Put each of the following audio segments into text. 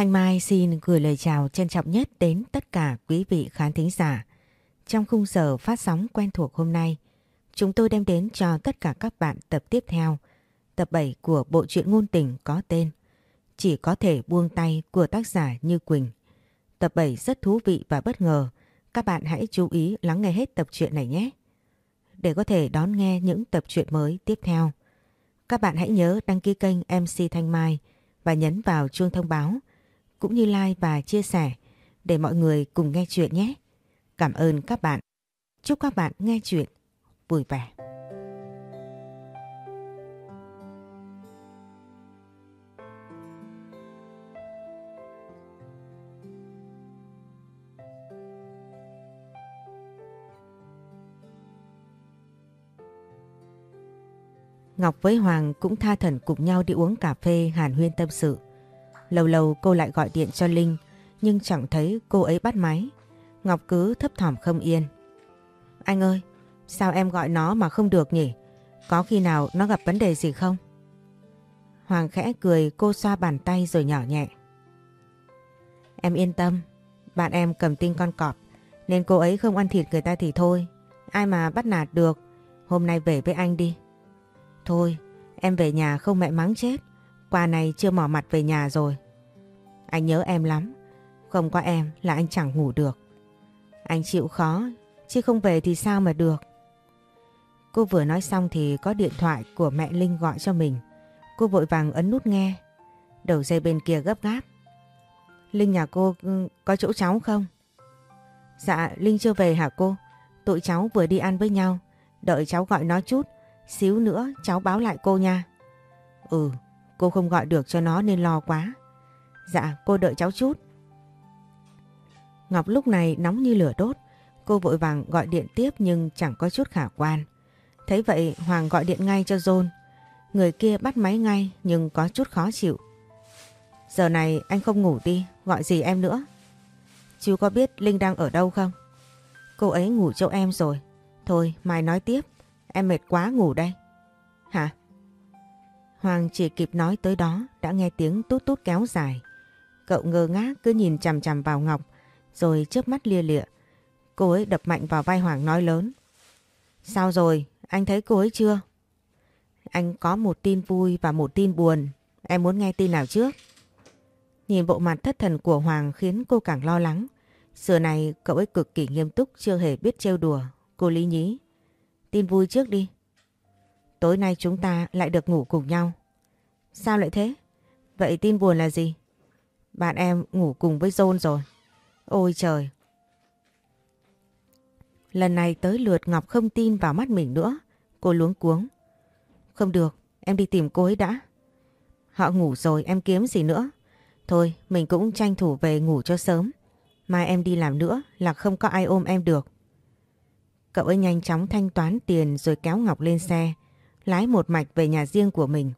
Thanh Mai xin gửi lời chào trân trọng nhất đến tất cả quý vị khán thính giả. Trong khung giờ phát sóng quen thuộc hôm nay, chúng tôi đem đến cho tất cả các bạn tập tiếp theo, tập 7 của bộ truyện ngôn tình có tên Chỉ có thể buông tay của tác giả Như Quỳnh. Tập 7 rất thú vị và bất ngờ, các bạn hãy chú ý lắng nghe hết tập truyện này nhé. Để có thể đón nghe những tập truyện mới tiếp theo, các bạn hãy nhớ đăng ký kênh MC Thanh Mai và nhấn vào chuông thông báo cũng như like và chia sẻ để mọi người cùng nghe chuyện nhé. Cảm ơn các bạn. Chúc các bạn nghe chuyện vui vẻ. Ngọc với Hoàng cũng tha thần cùng nhau đi uống cà phê hàn huyên tâm sự. Lâu lâu cô lại gọi điện cho Linh nhưng chẳng thấy cô ấy bắt máy. Ngọc cứ thấp thỏm không yên. Anh ơi, sao em gọi nó mà không được nhỉ? Có khi nào nó gặp vấn đề gì không? Hoàng khẽ cười cô xoa bàn tay rồi nhỏ nhẹ. Em yên tâm, bạn em cầm tinh con cọp nên cô ấy không ăn thịt người ta thì thôi. Ai mà bắt nạt được, hôm nay về với anh đi. Thôi, em về nhà không mẹ mắng chết. Qua này chưa mỏ mặt về nhà rồi. Anh nhớ em lắm. Không có em là anh chẳng ngủ được. Anh chịu khó, chứ không về thì sao mà được. Cô vừa nói xong thì có điện thoại của mẹ Linh gọi cho mình. Cô vội vàng ấn nút nghe. Đầu dây bên kia gấp gáp. Linh nhà cô ừ, có chỗ cháu không? Dạ, Linh chưa về hả cô? Tụi cháu vừa đi ăn với nhau. Đợi cháu gọi nó chút. Xíu nữa cháu báo lại cô nha. Ừ, cô không gọi được cho nó nên lo quá. Dạ, cô đợi cháu chút. Ngọc lúc này nóng như lửa đốt. Cô vội vàng gọi điện tiếp nhưng chẳng có chút khả quan. Thấy vậy Hoàng gọi điện ngay cho John. Người kia bắt máy ngay nhưng có chút khó chịu. Giờ này anh không ngủ đi, gọi gì em nữa? Chú có biết Linh đang ở đâu không? Cô ấy ngủ chỗ em rồi. Thôi mai nói tiếp, em mệt quá ngủ đây. Hả? Hoàng chỉ kịp nói tới đó, đã nghe tiếng tút tút kéo dài. Cậu ngơ ngác cứ nhìn chằm chằm vào Ngọc, rồi chớp mắt lia lịa. Cô ấy đập mạnh vào vai Hoàng nói lớn. Sao rồi? Anh thấy cô ấy chưa? Anh có một tin vui và một tin buồn. Em muốn nghe tin nào trước? Nhìn bộ mặt thất thần của Hoàng khiến cô càng lo lắng. Sửa này cậu ấy cực kỳ nghiêm túc, chưa hề biết trêu đùa. Cô lý nhí. Tin vui trước đi. Tối nay chúng ta lại được ngủ cùng nhau. Sao lại thế? Vậy tin buồn là gì? Bạn em ngủ cùng với John rồi. Ôi trời! Lần này tới lượt Ngọc không tin vào mắt mình nữa. Cô luống cuống. Không được, em đi tìm cô ấy đã. Họ ngủ rồi em kiếm gì nữa. Thôi mình cũng tranh thủ về ngủ cho sớm. Mai em đi làm nữa là không có ai ôm em được. Cậu ấy nhanh chóng thanh toán tiền rồi kéo Ngọc lên xe. Lái một mạch về nhà riêng của mình.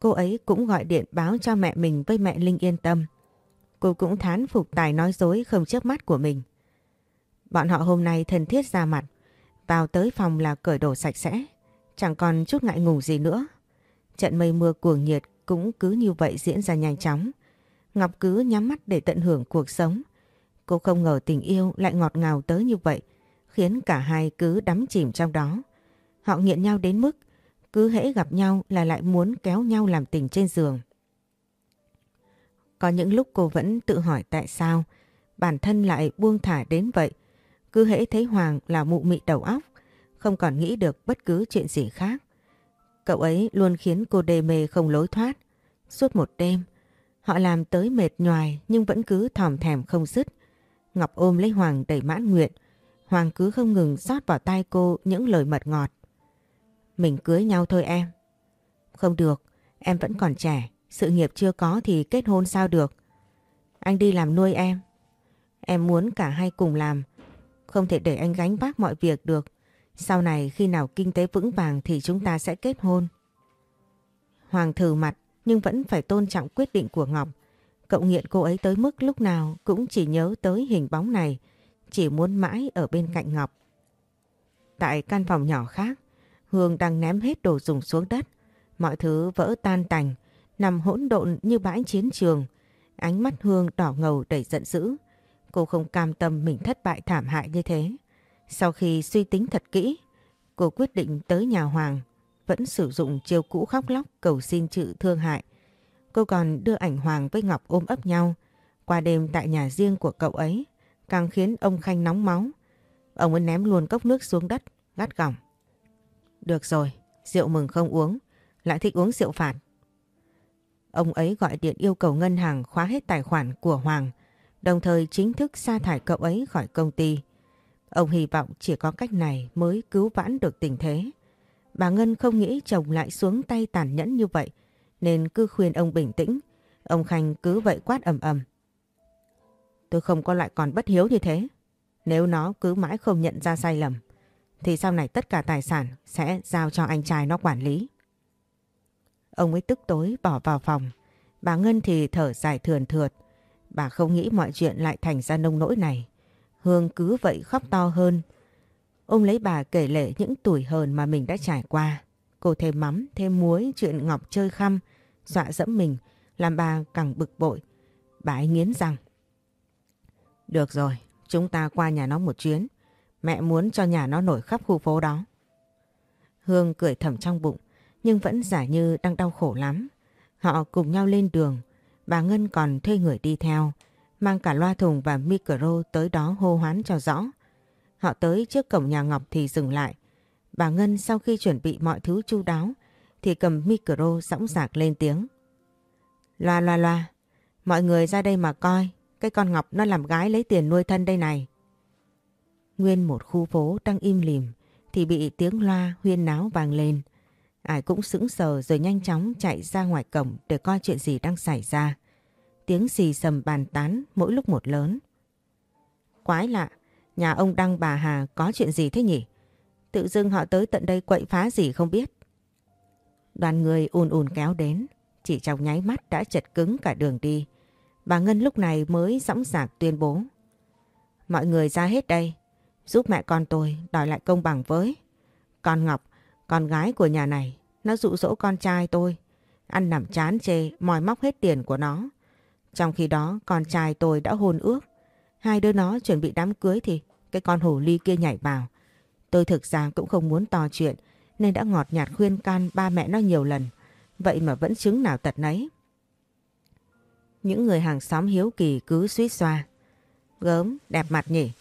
Cô ấy cũng gọi điện báo cho mẹ mình với mẹ Linh yên tâm. Cô cũng thán phục tài nói dối không chớp mắt của mình. Bọn họ hôm nay thân thiết ra mặt. Vào tới phòng là cởi đồ sạch sẽ. Chẳng còn chút ngại ngùng gì nữa. Trận mây mưa cuồng nhiệt cũng cứ như vậy diễn ra nhanh chóng. Ngọc cứ nhắm mắt để tận hưởng cuộc sống. Cô không ngờ tình yêu lại ngọt ngào tới như vậy, khiến cả hai cứ đắm chìm trong đó. Họ nghiện nhau đến mức cứ hễ gặp nhau là lại muốn kéo nhau làm tình trên giường. Có những lúc cô vẫn tự hỏi tại sao bản thân lại buông thả đến vậy. Cứ hễ thấy Hoàng là mụ mị đầu óc, không còn nghĩ được bất cứ chuyện gì khác. Cậu ấy luôn khiến cô đê mê không lối thoát. Suốt một đêm, họ làm tới mệt nhoài nhưng vẫn cứ thòm thèm không dứt. Ngọc ôm lấy Hoàng đầy mãn nguyện. Hoàng cứ không ngừng rót vào tai cô những lời mật ngọt. Mình cưới nhau thôi em. Không được, em vẫn còn trẻ. Sự nghiệp chưa có thì kết hôn sao được. Anh đi làm nuôi em. Em muốn cả hai cùng làm. Không thể để anh gánh vác mọi việc được. Sau này khi nào kinh tế vững vàng thì chúng ta sẽ kết hôn. Hoàng thử mặt nhưng vẫn phải tôn trọng quyết định của Ngọc. Cậu nghiện cô ấy tới mức lúc nào cũng chỉ nhớ tới hình bóng này, chỉ muốn mãi ở bên cạnh Ngọc. Tại căn phòng nhỏ khác, Hương đang ném hết đồ dùng xuống đất. Mọi thứ vỡ tan tành, nằm hỗn độn như bãi chiến trường. Ánh mắt Hương đỏ ngầu đầy giận dữ. Cô không cam tâm mình thất bại thảm hại như thế. Sau khi suy tính thật kỹ, cô quyết định tới nhà Hoàng, vẫn sử dụng chiêu cũ khóc lóc cầu xin chữ thương hại. Cô còn đưa ảnh Hoàng với Ngọc ôm ấp nhau qua đêm tại nhà riêng của cậu ấy, càng khiến ông Khanh nóng máu. Ông ấy ném luôn cốc nước xuống đất, gắt gỏng. Được rồi, rượu mừng không uống, lại thích uống rượu phạt. Ông ấy gọi điện yêu cầu ngân hàng khóa hết tài khoản của Hoàng, đồng thời chính thức sa thải cậu ấy khỏi công ty. Ông hy vọng chỉ có cách này mới cứu vãn được tình thế. Bà Ngân không nghĩ chồng lại xuống tay tàn nhẫn như vậy, nên cứ khuyên ông bình tĩnh. Ông Khanh cứ vậy quát ầm ầm. Tôi không có lại còn bất hiếu như thế. Nếu nó cứ mãi không nhận ra sai lầm, thì sau này tất cả tài sản sẽ giao cho anh trai nó quản lý. Ông ấy tức tối bỏ vào phòng. Bà Ngân thì thở dài thườn thượt. Bà không nghĩ mọi chuyện lại thành ra nông nỗi này. Hương cứ vậy khóc to hơn. Ông lấy bà kể lệ những tuổi hờn mà mình đã trải qua. Cô thêm mắm, thêm muối chuyện Ngọc chơi khăm, dọa dẫm mình, làm bà càng bực bội. Bà ấy nghiến rằng. Được rồi, chúng ta qua nhà nó một chuyến. Mẹ muốn cho nhà nó nổi khắp khu phố đó. Hương cười thầm trong bụng, nhưng vẫn giả như đang đau khổ lắm. Họ cùng nhau lên đường, bà Ngân còn thuê người đi theo, mang cả loa thùng và micro tới đó hô hoán cho rõ. Họ tới trước cổng nhà Ngọc thì dừng lại. Bà Ngân sau khi chuẩn bị mọi thứ chu đáo thì cầm micro dõng dạc lên tiếng. Loa loa loa, mọi người ra đây mà coi, cái con Ngọc nó làm gái lấy tiền nuôi thân đây này. Nguyên một khu phố đang im lìm thì bị tiếng loa huyên náo vang lên. Ai cũng sững sờ rồi nhanh chóng chạy ra ngoài cổng để coi chuyện gì đang xảy ra. Tiếng xì sầm bàn tán mỗi lúc một lớn. Quái lạ, nhà ông Đăng bà Hà có chuyện gì thế nhỉ? Tự dưng họ tới tận đây quậy phá gì không biết. Đoàn người ùn ùn kéo đến, chỉ trong nháy mắt đã chật cứng cả đường đi. Bà Ngân lúc này mới sẵn sàng tuyên bố. Mọi người ra hết đây, giúp mẹ con tôi đòi lại công bằng với. Con Ngọc, con gái của nhà này, nó dụ dỗ con trai tôi, ăn nằm chán chê, mòi móc hết tiền của nó. Trong khi đó con trai tôi đã hôn ước, hai đứa nó chuẩn bị đám cưới thì cái con hổ ly kia nhảy vào. Tôi thực ra cũng không muốn to chuyện nên đã ngọt nhạt khuyên can ba mẹ nó nhiều lần. Vậy mà vẫn chứng nào tật nấy. Những người hàng xóm hiếu kỳ cứ suýt xoa. Gớm, đẹp mặt nhỉ.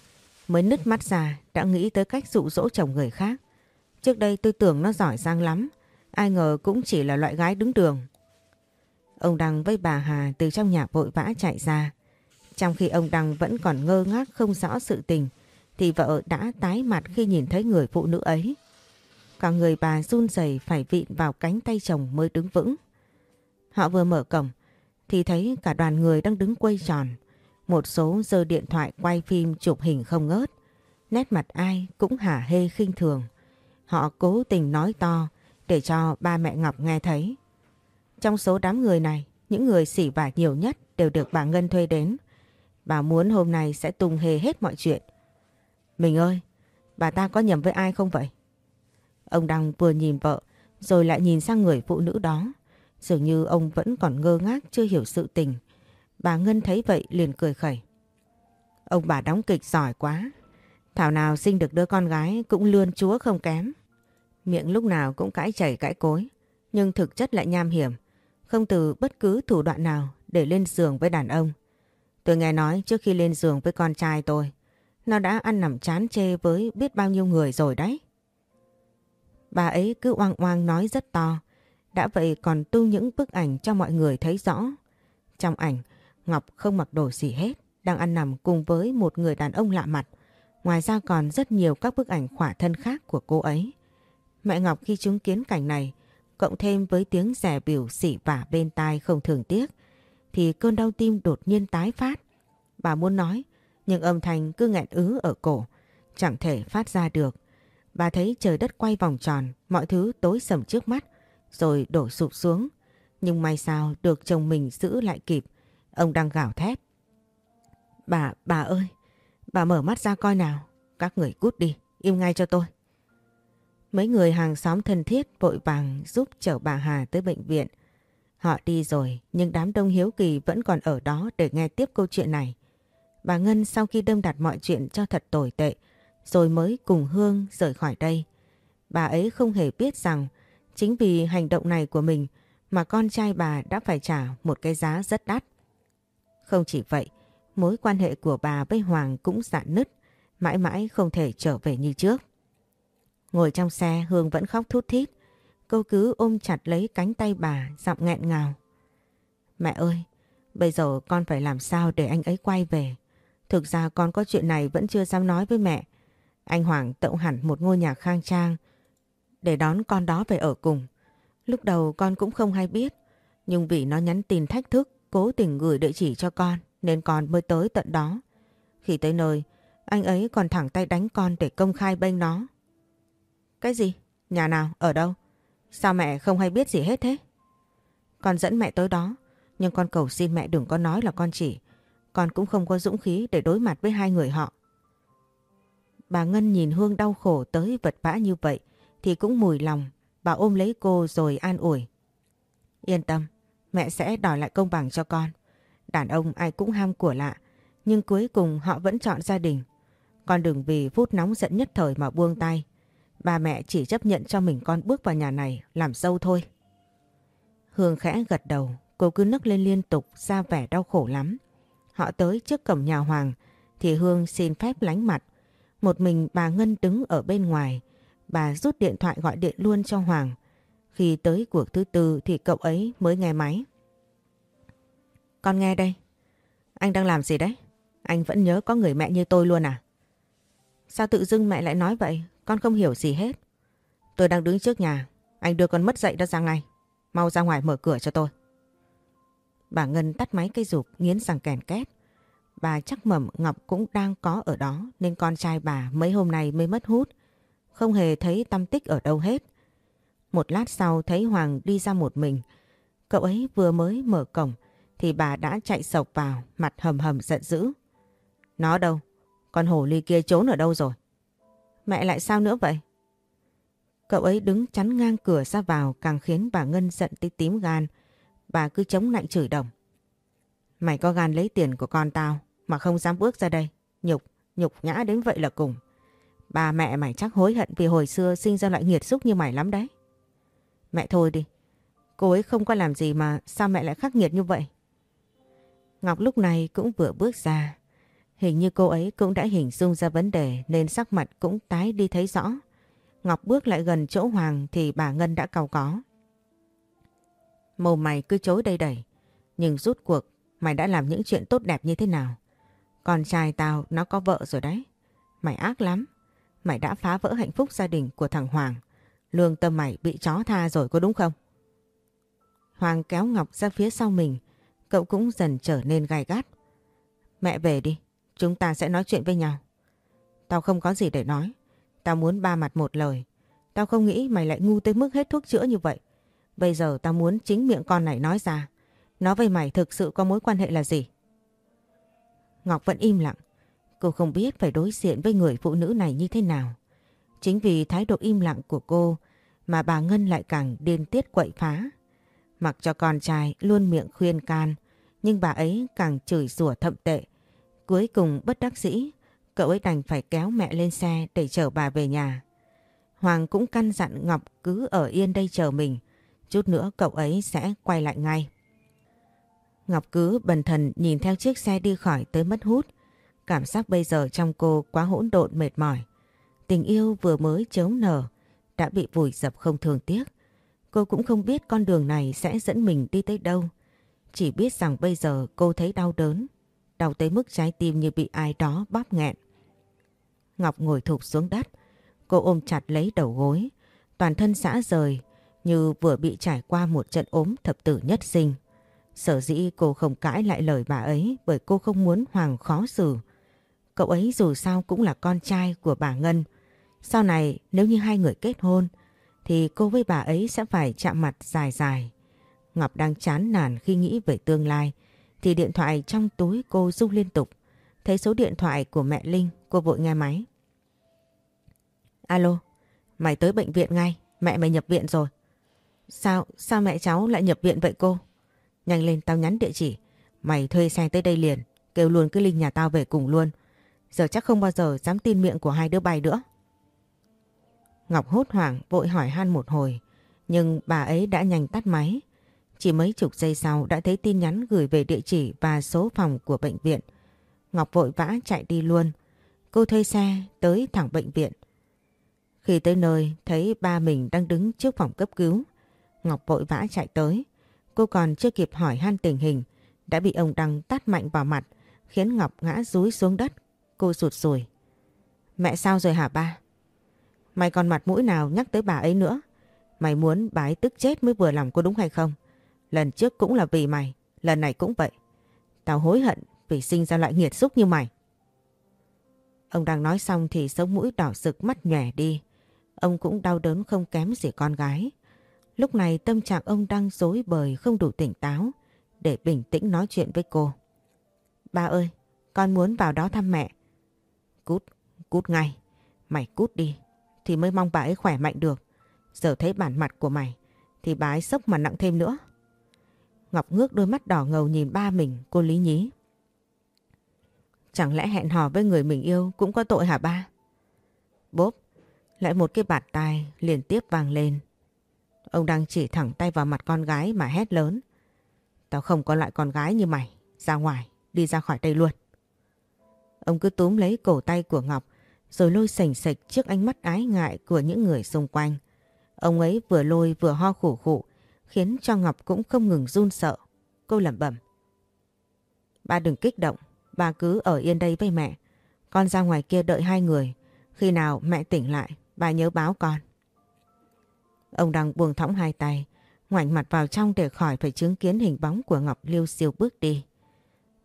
Mới nứt mắt ra, đã nghĩ tới cách dụ dỗ chồng người khác. Trước đây tôi tưởng nó giỏi giang lắm. Ai ngờ cũng chỉ là loại gái đứng đường. Ông Đăng với bà Hà từ trong nhà vội vã chạy ra. Trong khi ông Đăng vẫn còn ngơ ngác không rõ sự tình, thì vợ đã tái mặt khi nhìn thấy người phụ nữ ấy. Cả người bà run rẩy phải vịn vào cánh tay chồng mới đứng vững. Họ vừa mở cổng, thì thấy cả đoàn người đang đứng quay tròn. Một số giơ điện thoại quay phim chụp hình không ngớt. Nét mặt ai cũng hả hê khinh thường. Họ cố tình nói to để cho ba mẹ Ngọc nghe thấy. Trong số đám người này, những người xỉ vả nhiều nhất đều được bà Ngân thuê đến. Bà muốn hôm nay sẽ tung hề hết mọi chuyện. Mình ơi, bà ta có nhầm với ai không vậy? Ông Đăng vừa nhìn vợ rồi lại nhìn sang người phụ nữ đó. Dường như ông vẫn còn ngơ ngác chưa hiểu sự tình. Bà Ngân thấy vậy liền cười khẩy. Ông bà đóng kịch giỏi quá. Thảo nào sinh được đứa con gái cũng lươn chúa không kém. Miệng lúc nào cũng cãi chảy cãi cối. Nhưng thực chất lại nham hiểm. Không từ bất cứ thủ đoạn nào để lên giường với đàn ông. Tôi nghe nói trước khi lên giường với con trai tôi. Nó đã ăn nằm chán chê với biết bao nhiêu người rồi đấy. Bà ấy cứ oang oang nói rất to. Đã vậy còn tu những bức ảnh cho mọi người thấy rõ. Trong ảnh, Ngọc không mặc đồ gì hết, đang ăn nằm cùng với một người đàn ông lạ mặt. Ngoài ra còn rất nhiều các bức ảnh khỏa thân khác của cô ấy. Mẹ Ngọc khi chứng kiến cảnh này, cộng thêm với tiếng rẻ biểu xỉ vả bên tai không thường tiếc, thì cơn đau tim đột nhiên tái phát. Bà muốn nói, nhưng âm thanh cứ nghẹn ứ ở cổ, chẳng thể phát ra được. Bà thấy trời đất quay vòng tròn, mọi thứ tối sầm trước mắt, rồi đổ sụp xuống. Nhưng may sao được chồng mình giữ lại kịp, ông đang gào thét. Bà, bà ơi, bà mở mắt ra coi nào, các người cút đi, im ngay cho tôi. Mấy người hàng xóm thân thiết vội vàng giúp chở bà Hà tới bệnh viện. Họ đi rồi nhưng đám đông hiếu kỳ vẫn còn ở đó để nghe tiếp câu chuyện này. Bà Ngân sau khi đâm đặt mọi chuyện cho thật tồi tệ rồi mới cùng Hương rời khỏi đây. Bà ấy không hề biết rằng chính vì hành động này của mình mà con trai bà đã phải trả một cái giá rất đắt. Không chỉ vậy, mối quan hệ của bà với Hoàng cũng dạn nứt, mãi mãi không thể trở về như trước. Ngồi trong xe Hương vẫn khóc thút thít, cô cứ ôm chặt lấy cánh tay bà giọng nghẹn ngào. Mẹ ơi, bây giờ con phải làm sao để anh ấy quay về? Thực ra con có chuyện này vẫn chưa dám nói với mẹ. Anh Hoàng tậu hẳn một ngôi nhà khang trang để đón con đó về ở cùng. Lúc đầu con cũng không hay biết, nhưng vì nó nhắn tin thách thức, cố tình gửi địa chỉ cho con nên con mới tới tận đó. Khi tới nơi, anh ấy còn thẳng tay đánh con để công khai bênh nó. Cái gì? Nhà nào? Ở đâu? Sao mẹ không hay biết gì hết thế? Con dẫn mẹ tới đó, nhưng con cầu xin mẹ đừng có nói là con chỉ. Con cũng không có dũng khí để đối mặt với hai người họ. Bà Ngân nhìn Hương đau khổ tới vật vã như vậy thì cũng mùi lòng. Bà ôm lấy cô rồi an ủi. Yên tâm, mẹ sẽ đòi lại công bằng cho con. Đàn ông ai cũng ham của lạ, nhưng cuối cùng họ vẫn chọn gia đình. Con đừng vì phút nóng giận nhất thời mà buông tay. Ba mẹ chỉ chấp nhận cho mình con bước vào nhà này làm dâu thôi. Hương khẽ gật đầu, cô cứ nức lên liên tục ra vẻ đau khổ lắm. Họ tới trước cổng nhà Hoàng thì Hương xin phép lánh mặt. Một mình bà Ngân đứng ở bên ngoài. Bà rút điện thoại gọi điện luôn cho Hoàng. Khi tới cuộc thứ tư thì cậu ấy mới nghe máy. Con nghe đây. Anh đang làm gì đấy? Anh vẫn nhớ có người mẹ như tôi luôn à? Sao tự dưng mẹ lại nói vậy? Con không hiểu gì hết. Tôi đang đứng trước nhà. Anh đưa con mất dậy đó ra ngay. Mau ra ngoài mở cửa cho tôi. Bà Ngân tắt máy cây rụp, nghiến răng kèn két. Bà chắc mầm Ngọc cũng đang có ở đó, nên con trai bà mấy hôm nay mới mất hút. Không hề thấy tâm tích ở đâu hết. Một lát sau thấy Hoàng đi ra một mình. Cậu ấy vừa mới mở cổng thì bà đã chạy sộc vào mặt hầm hầm giận dữ. Nó đâu? Con hổ ly kia trốn ở đâu rồi? Mẹ lại sao nữa vậy? Cậu ấy đứng chắn ngang cửa ra vào càng khiến bà Ngân giận tới tím gan. Bà cứ chống lạnh chửi đồng. Mày có gan lấy tiền của con tao mà không dám bước ra đây. Nhục, nhục nhã đến vậy là cùng. Bà mẹ mày chắc hối hận vì hồi xưa sinh ra loại nghiệt xúc như mày lắm đấy. Mẹ thôi đi. Cô ấy không có làm gì mà sao mẹ lại khắc nghiệt như vậy? Ngọc lúc này cũng vừa bước ra. Hình như cô ấy cũng đã hình dung ra vấn đề nên sắc mặt cũng tái đi thấy rõ. Ngọc bước lại gần chỗ Hoàng thì bà Ngân đã cầu có. Mồm mày cứ chối đây đẩy. Nhưng rút cuộc mày đã làm những chuyện tốt đẹp như thế nào? Con trai tao nó có vợ rồi đấy. Mày ác lắm. Mày đã phá vỡ hạnh phúc gia đình của thằng Hoàng. Lương tâm mày bị chó tha rồi có đúng không? Hoàng kéo Ngọc ra phía sau mình. Cậu cũng dần trở nên gai gắt. Mẹ về đi. Chúng ta sẽ nói chuyện với nhau. Tao không có gì để nói. Tao muốn ba mặt một lời. Tao không nghĩ mày lại ngu tới mức hết thuốc chữa như vậy. Bây giờ tao muốn chính miệng con này nói ra. Nó với mày thực sự có mối quan hệ là gì? Ngọc vẫn im lặng. Cô không biết phải đối diện với người phụ nữ này như thế nào. Chính vì thái độ im lặng của cô mà bà Ngân lại càng điên tiết quậy phá. Mặc cho con trai luôn miệng khuyên can, nhưng bà ấy càng chửi rủa thậm tệ. Cuối cùng bất đắc dĩ, cậu ấy đành phải kéo mẹ lên xe để chở bà về nhà. Hoàng cũng căn dặn Ngọc cứ ở yên đây chờ mình, chút nữa cậu ấy sẽ quay lại ngay. Ngọc cứ bần thần nhìn theo chiếc xe đi khỏi tới mất hút. Cảm giác bây giờ trong cô quá hỗn độn mệt mỏi. Tình yêu vừa mới chớm nở, đã bị vùi dập không thường tiếc. Cô cũng không biết con đường này sẽ dẫn mình đi tới đâu. Chỉ biết rằng bây giờ cô thấy đau đớn, đau tới mức trái tim như bị ai đó bóp nghẹn. Ngọc ngồi thụp xuống đất, cô ôm chặt lấy đầu gối, toàn thân xã rời như vừa bị trải qua một trận ốm thập tử nhất sinh. Sở dĩ cô không cãi lại lời bà ấy bởi cô không muốn Hoàng khó xử. Cậu ấy dù sao cũng là con trai của bà Ngân. Sau này nếu như hai người kết hôn thì cô với bà ấy sẽ phải chạm mặt dài dài. Ngọc đang chán nản khi nghĩ về tương lai thì điện thoại trong túi cô rung liên tục. Thấy số điện thoại của mẹ Linh cô vội nghe máy. Alo, mày tới bệnh viện ngay, mẹ mày nhập viện rồi. Sao, sao mẹ cháu lại nhập viện vậy cô? Nhanh lên tao nhắn địa chỉ. Mày thuê xe tới đây liền. Kêu luôn cái Linh nhà tao về cùng luôn. Giờ chắc không bao giờ dám tin miệng của hai đứa bay nữa. Ngọc hốt hoảng, vội hỏi han một hồi. Nhưng bà ấy đã nhanh tắt máy. Chỉ mấy chục giây sau đã thấy tin nhắn gửi về địa chỉ và số phòng của bệnh viện. Ngọc vội vã chạy đi luôn. Cô thuê xe tới thẳng bệnh viện. Khi tới nơi, thấy ba mình đang đứng trước phòng cấp cứu. Ngọc vội vã chạy tới. Cô còn chưa kịp hỏi han tình hình, đã bị ông Đăng tát mạnh vào mặt, khiến Ngọc ngã rúi xuống đất. Cô sụt sùi. Mẹ sao rồi hả ba? Mày còn mặt mũi nào nhắc tới bà ấy nữa? Mày muốn bà ấy tức chết mới vừa lòng cô đúng hay không? Lần trước cũng là vì mày, lần này cũng vậy. Tao hối hận vì sinh ra loại nghiệt xúc như mày. Ông đang nói xong thì sống mũi đỏ rực mắt nhòe đi. Ông cũng đau đớn không kém gì con gái. Lúc này tâm trạng ông đang dối bời không đủ tỉnh táo để bình tĩnh nói chuyện với cô. Ba ơi, con muốn vào đó thăm mẹ. Cút, cút ngay. Mày cút đi, thì mới mong bà ấy khỏe mạnh được. Giờ thấy bản mặt của mày, thì bà ấy sốc mà nặng thêm nữa. Ngọc ngước đôi mắt đỏ ngầu nhìn ba mình, cô lý nhí. Chẳng lẽ hẹn hò với người mình yêu cũng có tội hả ba? Bốp, lại một cái bạt tai liên tiếp vang lên. Ông đang chỉ thẳng tay vào mặt con gái mà hét lớn. Tao không có loại con gái như mày. Ra ngoài, đi ra khỏi đây luôn. Ông cứ túm lấy cổ tay của Ngọc rồi lôi sành sạch trước ánh mắt ái ngại của những người xung quanh. Ông ấy vừa lôi vừa ho khủ khủ, khiến cho Ngọc cũng không ngừng run sợ. Cô lẩm bẩm. Ba đừng kích động, ba cứ ở yên đây với mẹ. Con ra ngoài kia đợi hai người. Khi nào mẹ tỉnh lại, ba nhớ báo con. Ông đang buông thõng hai tay, ngoảnh mặt vào trong để khỏi phải chứng kiến hình bóng của Ngọc Liêu siêu bước đi.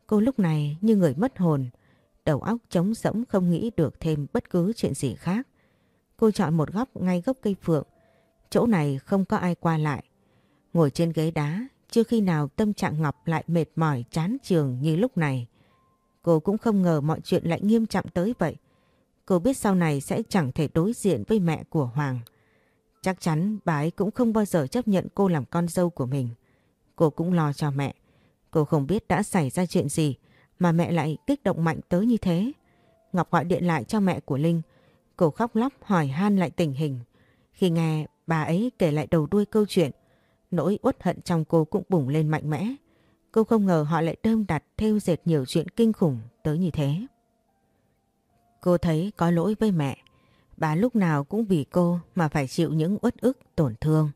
Cô lúc này như người mất hồn, đầu óc trống rỗng không nghĩ được thêm bất cứ chuyện gì khác. Cô chọn một góc ngay gốc cây phượng, chỗ này không có ai qua lại. Ngồi trên ghế đá, chưa khi nào tâm trạng Ngọc lại mệt mỏi chán trường như lúc này. Cô cũng không ngờ mọi chuyện lại nghiêm trọng tới vậy. Cô biết sau này sẽ chẳng thể đối diện với mẹ của Hoàng. Chắc chắn bà ấy cũng không bao giờ chấp nhận cô làm con dâu của mình. Cô cũng lo cho mẹ. Cô không biết đã xảy ra chuyện gì mà mẹ lại kích động mạnh tới như thế. Ngọc gọi điện lại cho mẹ của Linh. Cô khóc lóc hỏi han lại tình hình. Khi nghe bà ấy kể lại đầu đuôi câu chuyện, nỗi uất hận trong cô cũng bùng lên mạnh mẽ. Cô không ngờ họ lại đơm đặt theo dệt nhiều chuyện kinh khủng tới như thế. Cô thấy có lỗi với mẹ. Bà lúc nào cũng vì cô mà phải chịu những uất ức tổn thương.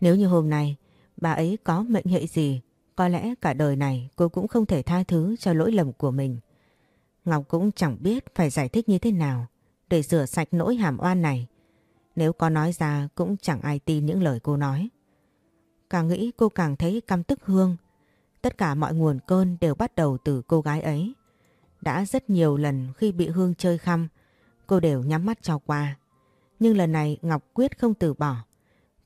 Nếu như hôm nay bà ấy có mệnh hệ gì, có lẽ cả đời này cô cũng không thể tha thứ cho lỗi lầm của mình. Ngọc cũng chẳng biết phải giải thích như thế nào để rửa sạch nỗi hàm oan này. Nếu có nói ra cũng chẳng ai tin những lời cô nói. Càng nghĩ cô càng thấy căm tức Hương. Tất cả mọi nguồn cơn đều bắt đầu từ cô gái ấy. Đã rất nhiều lần khi bị Hương chơi khăm, cô đều nhắm mắt cho qua. Nhưng lần này Ngọc quyết không từ bỏ.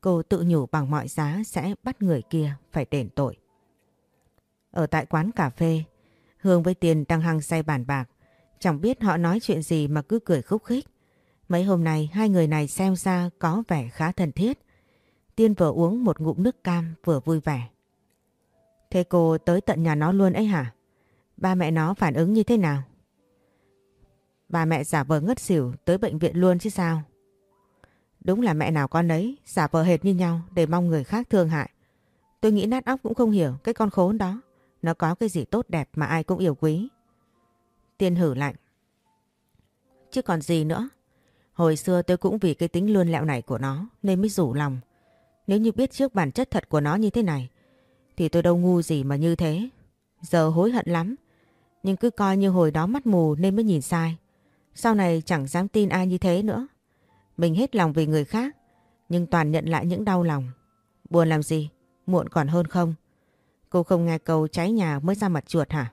Cô tự nhủ bằng mọi giá sẽ bắt người kia phải đền tội. Ở tại quán cà phê, Hương với Tiền đang hăng say bàn bạc. Chẳng biết họ nói chuyện gì mà cứ cười khúc khích. Mấy hôm nay hai người này xem ra có vẻ khá thân thiết. Tiên vừa uống một ngụm nước cam vừa vui vẻ. Thế cô tới tận nhà nó luôn ấy hả? Ba mẹ nó phản ứng như thế nào? Ba mẹ giả vờ ngất xỉu tới bệnh viện luôn chứ sao? Đúng là mẹ nào con ấy giả vờ hệt như nhau để mong người khác thương hại. Tôi nghĩ nát óc cũng không hiểu cái con khốn đó. Nó có cái gì tốt đẹp mà ai cũng yêu quý. Tiên hử lạnh. Chứ còn gì nữa. Hồi xưa tôi cũng vì cái tính lươn lẹo này của nó nên mới rủ lòng. Nếu như biết trước bản chất thật của nó như thế này, thì tôi đâu ngu gì mà như thế. Giờ hối hận lắm. Nhưng cứ coi như hồi đó mắt mù nên mới nhìn sai. Sau này chẳng dám tin ai như thế nữa. Mình hết lòng vì người khác, nhưng toàn nhận lại những đau lòng. Buồn làm gì? Muộn còn hơn không? Cô không nghe câu cháy nhà mới ra mặt chuột hả?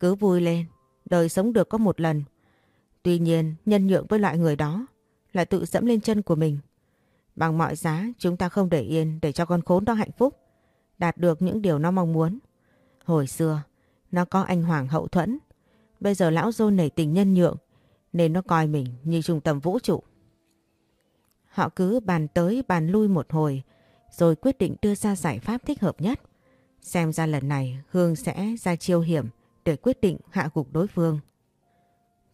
Cứ vui lên, đời sống được có một lần. Tuy nhiên, nhân nhượng với loại người đó là tự dẫm lên chân của mình. Bằng mọi giá, chúng ta không để yên để cho con khốn đó hạnh phúc, đạt được những điều nó mong muốn. Hồi xưa, nó có anh Hoàng hậu thuẫn. Bây giờ lão dô nảy tình nhân nhượng, nên nó coi mình như trung tâm vũ trụ. Họ cứ bàn tới bàn lui một hồi, rồi quyết định đưa ra giải pháp thích hợp nhất. Xem ra lần này Hương sẽ ra chiêu hiểm để quyết định hạ gục đối phương.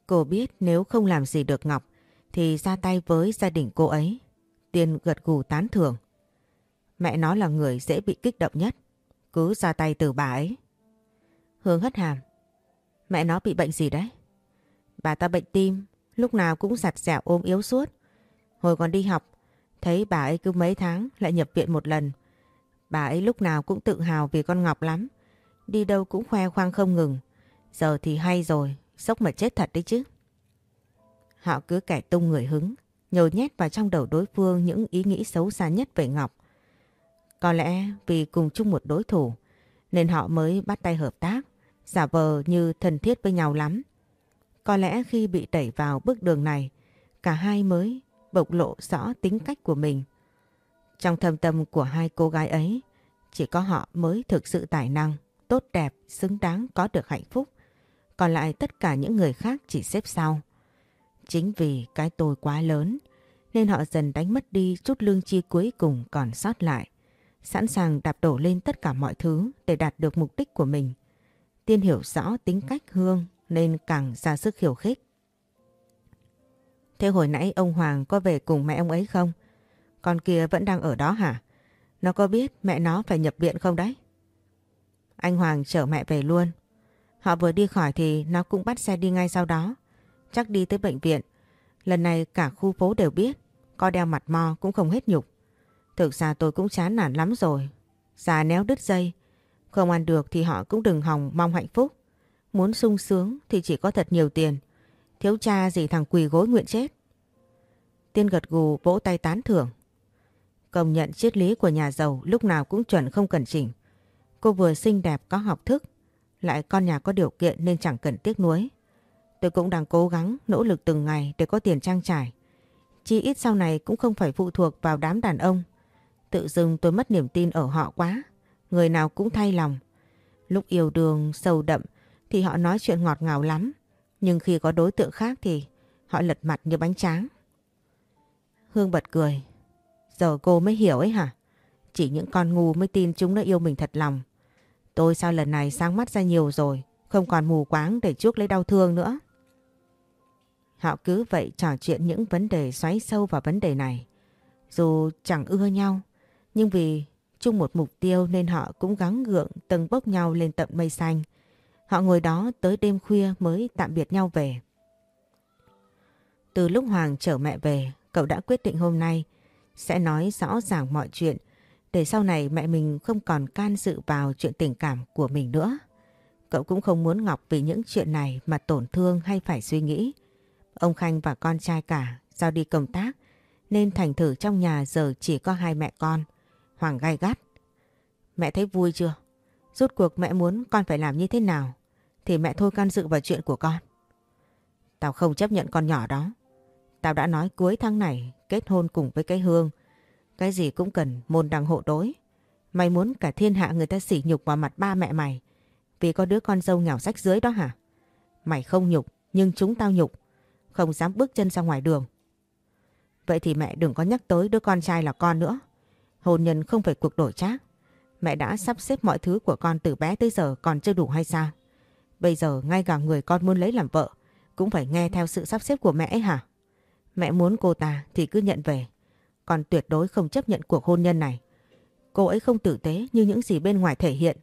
Cô biết nếu không làm gì được Ngọc thì ra tay với gia đình cô ấy. Tiên gật gù tán thưởng. Mẹ nó là người dễ bị kích động nhất. Cứ ra tay từ bà ấy. Hương hất hàm. Mẹ nó bị bệnh gì đấy? Bà ta bệnh tim, lúc nào cũng giặt dẻo ôm yếu suốt. Hồi còn đi học, thấy bà ấy cứ mấy tháng lại nhập viện một lần. Bà ấy lúc nào cũng tự hào vì con Ngọc lắm. Đi đâu cũng khoe khoang không ngừng. Giờ thì hay rồi, sốc mà chết thật đấy chứ. Họ cứ kẻ tung người hứng, nhồi nhét vào trong đầu đối phương những ý nghĩ xấu xa nhất về Ngọc. Có lẽ vì cùng chung một đối thủ nên họ mới bắt tay hợp tác, giả vờ như thân thiết với nhau lắm. Có lẽ khi bị đẩy vào bước đường này, cả hai mới bộc lộ rõ tính cách của mình. Trong thâm tâm của hai cô gái ấy, chỉ có họ mới thực sự tài năng, tốt đẹp, xứng đáng có được hạnh phúc. Còn lại tất cả những người khác chỉ xếp sau. Chính vì cái tôi quá lớn, nên họ dần đánh mất đi chút lương chi cuối cùng còn sót lại. Sẵn sàng đạp đổ lên tất cả mọi thứ để đạt được mục đích của mình. Tiên hiểu rõ tính cách Hương nên càng ra sức khiêu khích. Thế hồi nãy ông Hoàng có về cùng mẹ ông ấy không? Con kia vẫn đang ở đó hả? Nó có biết mẹ nó phải nhập viện không đấy? Anh Hoàng chở mẹ về luôn. Họ vừa đi khỏi thì nó cũng bắt xe đi ngay sau đó. Chắc đi tới bệnh viện. Lần này cả khu phố đều biết. Có đeo mặt mo cũng không hết nhục. Thực ra tôi cũng chán nản lắm rồi. Già néo đứt dây. Không ăn được thì họ cũng đừng hòng mong hạnh phúc. Muốn sung sướng thì chỉ có thật nhiều tiền. Thiếu cha gì thằng quỳ gối nguyện chết. Tiên gật gù, vỗ tay tán thưởng. Công nhận triết lý của nhà giàu lúc nào cũng chuẩn không cần chỉnh. Cô vừa xinh đẹp có học thức, lại con nhà có điều kiện nên chẳng cần tiếc nuối. Tôi cũng đang cố gắng nỗ lực từng ngày để có tiền trang trải. Chi ít sau này cũng không phải phụ thuộc vào đám đàn ông. Tự dưng tôi mất niềm tin ở họ quá. Người nào cũng thay lòng. Lúc yêu đương sâu đậm thì họ nói chuyện ngọt ngào lắm. Nhưng khi có đối tượng khác thì họ lật mặt như bánh tráng. Hương bật cười. Giờ cô mới hiểu ấy hả? Chỉ những con ngu mới tin chúng nó yêu mình thật lòng. Tôi sao lần này sáng mắt ra nhiều rồi, không còn mù quáng để chuốc lấy đau thương nữa. Họ cứ vậy trò chuyện những vấn đề xoáy sâu vào vấn đề này. Dù chẳng ưa nhau, nhưng vì chung một mục tiêu nên họ cũng gắng gượng từng bốc nhau lên tận mây xanh. Họ ngồi đó tới đêm khuya mới tạm biệt nhau về. Từ lúc Hoàng chở mẹ về, cậu đã quyết định hôm nay sẽ nói rõ ràng mọi chuyện, để sau này mẹ mình không còn can dự vào chuyện tình cảm của mình nữa. Cậu cũng không muốn Ngọc vì những chuyện này mà tổn thương hay phải suy nghĩ. Ông Khanh và con trai cả giao đi công tác, nên thành thử trong nhà giờ chỉ có hai mẹ con. Hoàng gai gắt. Mẹ thấy vui chưa? Rốt cuộc mẹ muốn con phải làm như thế nào thì mẹ thôi can dự vào chuyện của con. Tao không chấp nhận con nhỏ đó. Tao đã nói cuối tháng này, kết hôn cùng với cái hương. Cái gì cũng cần môn đăng hộ đối. Mày muốn cả thiên hạ người ta sỉ nhục vào mặt ba mẹ mày vì có đứa con dâu nghèo rách dưới đó hả? Mày không nhục, nhưng chúng tao nhục. Không dám bước chân ra ngoài đường. Vậy thì mẹ đừng có nhắc tới đứa con trai là con nữa. Hôn nhân không phải cuộc đổi trác. Mẹ đã sắp xếp mọi thứ của con từ bé tới giờ còn chưa đủ hay sao? Bây giờ ngay cả người con muốn lấy làm vợ cũng phải nghe theo sự sắp xếp của mẹ ấy hả? Mẹ muốn cô ta thì cứ nhận về. Còn tuyệt đối không chấp nhận cuộc hôn nhân này. Cô ấy không tử tế như những gì bên ngoài thể hiện.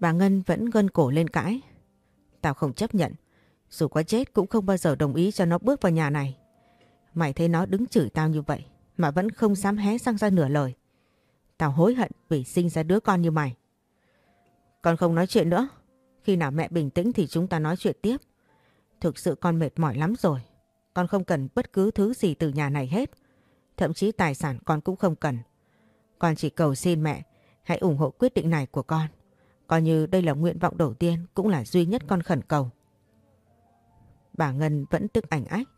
Bà Ngân vẫn gân cổ lên cãi. Tao không chấp nhận. Dù có chết cũng không bao giờ đồng ý cho nó bước vào nhà này. Mày thấy nó đứng chửi tao như vậy mà vẫn không dám hé răng ra nửa lời. Tao hối hận vì sinh ra đứa con như mày. Con không nói chuyện nữa. Khi nào mẹ bình tĩnh thì chúng ta nói chuyện tiếp. Thực sự con mệt mỏi lắm rồi. Con không cần bất cứ thứ gì từ nhà này hết. Thậm chí tài sản con cũng không cần. Con chỉ cầu xin mẹ, hãy ủng hộ quyết định này của con. Coi như đây là nguyện vọng đầu tiên, cũng là duy nhất con khẩn cầu. Bà Ngân vẫn tức ảnh ách.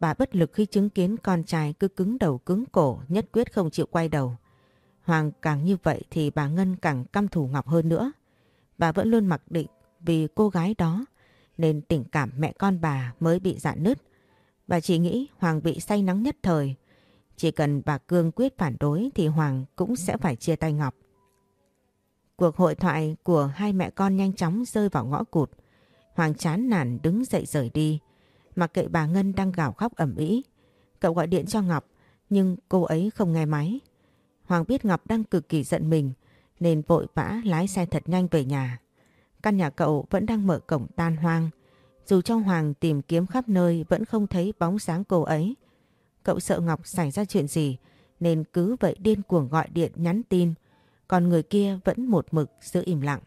Bà bất lực khi chứng kiến con trai cứ cứng đầu cứng cổ, nhất quyết không chịu quay đầu. Hoàng càng như vậy thì bà Ngân càng căm thù Ngọc hơn nữa. Bà vẫn luôn mặc định vì cô gái đó nên tình cảm mẹ con bà mới bị dạn nứt. Bà chỉ nghĩ Hoàng bị say nắng nhất thời. Chỉ cần bà cương quyết phản đối thì Hoàng cũng sẽ phải chia tay Ngọc. Cuộc hội thoại của hai mẹ con nhanh chóng rơi vào ngõ cụt. Hoàng chán nản đứng dậy rời đi. Mặc kệ bà Ngân đang gào khóc ẩm ý. Cậu gọi điện cho Ngọc, nhưng cô ấy không nghe máy. Hoàng biết Ngọc đang cực kỳ giận mình, nên vội vã lái xe thật nhanh về nhà. Căn nhà cậu vẫn đang mở cổng tan hoang. Dù cho Hoàng tìm kiếm khắp nơi, vẫn không thấy bóng sáng cô ấy. Cậu sợ Ngọc xảy ra chuyện gì, nên cứ vậy điên cuồng gọi điện nhắn tin. Còn người kia vẫn một mực giữ im lặng.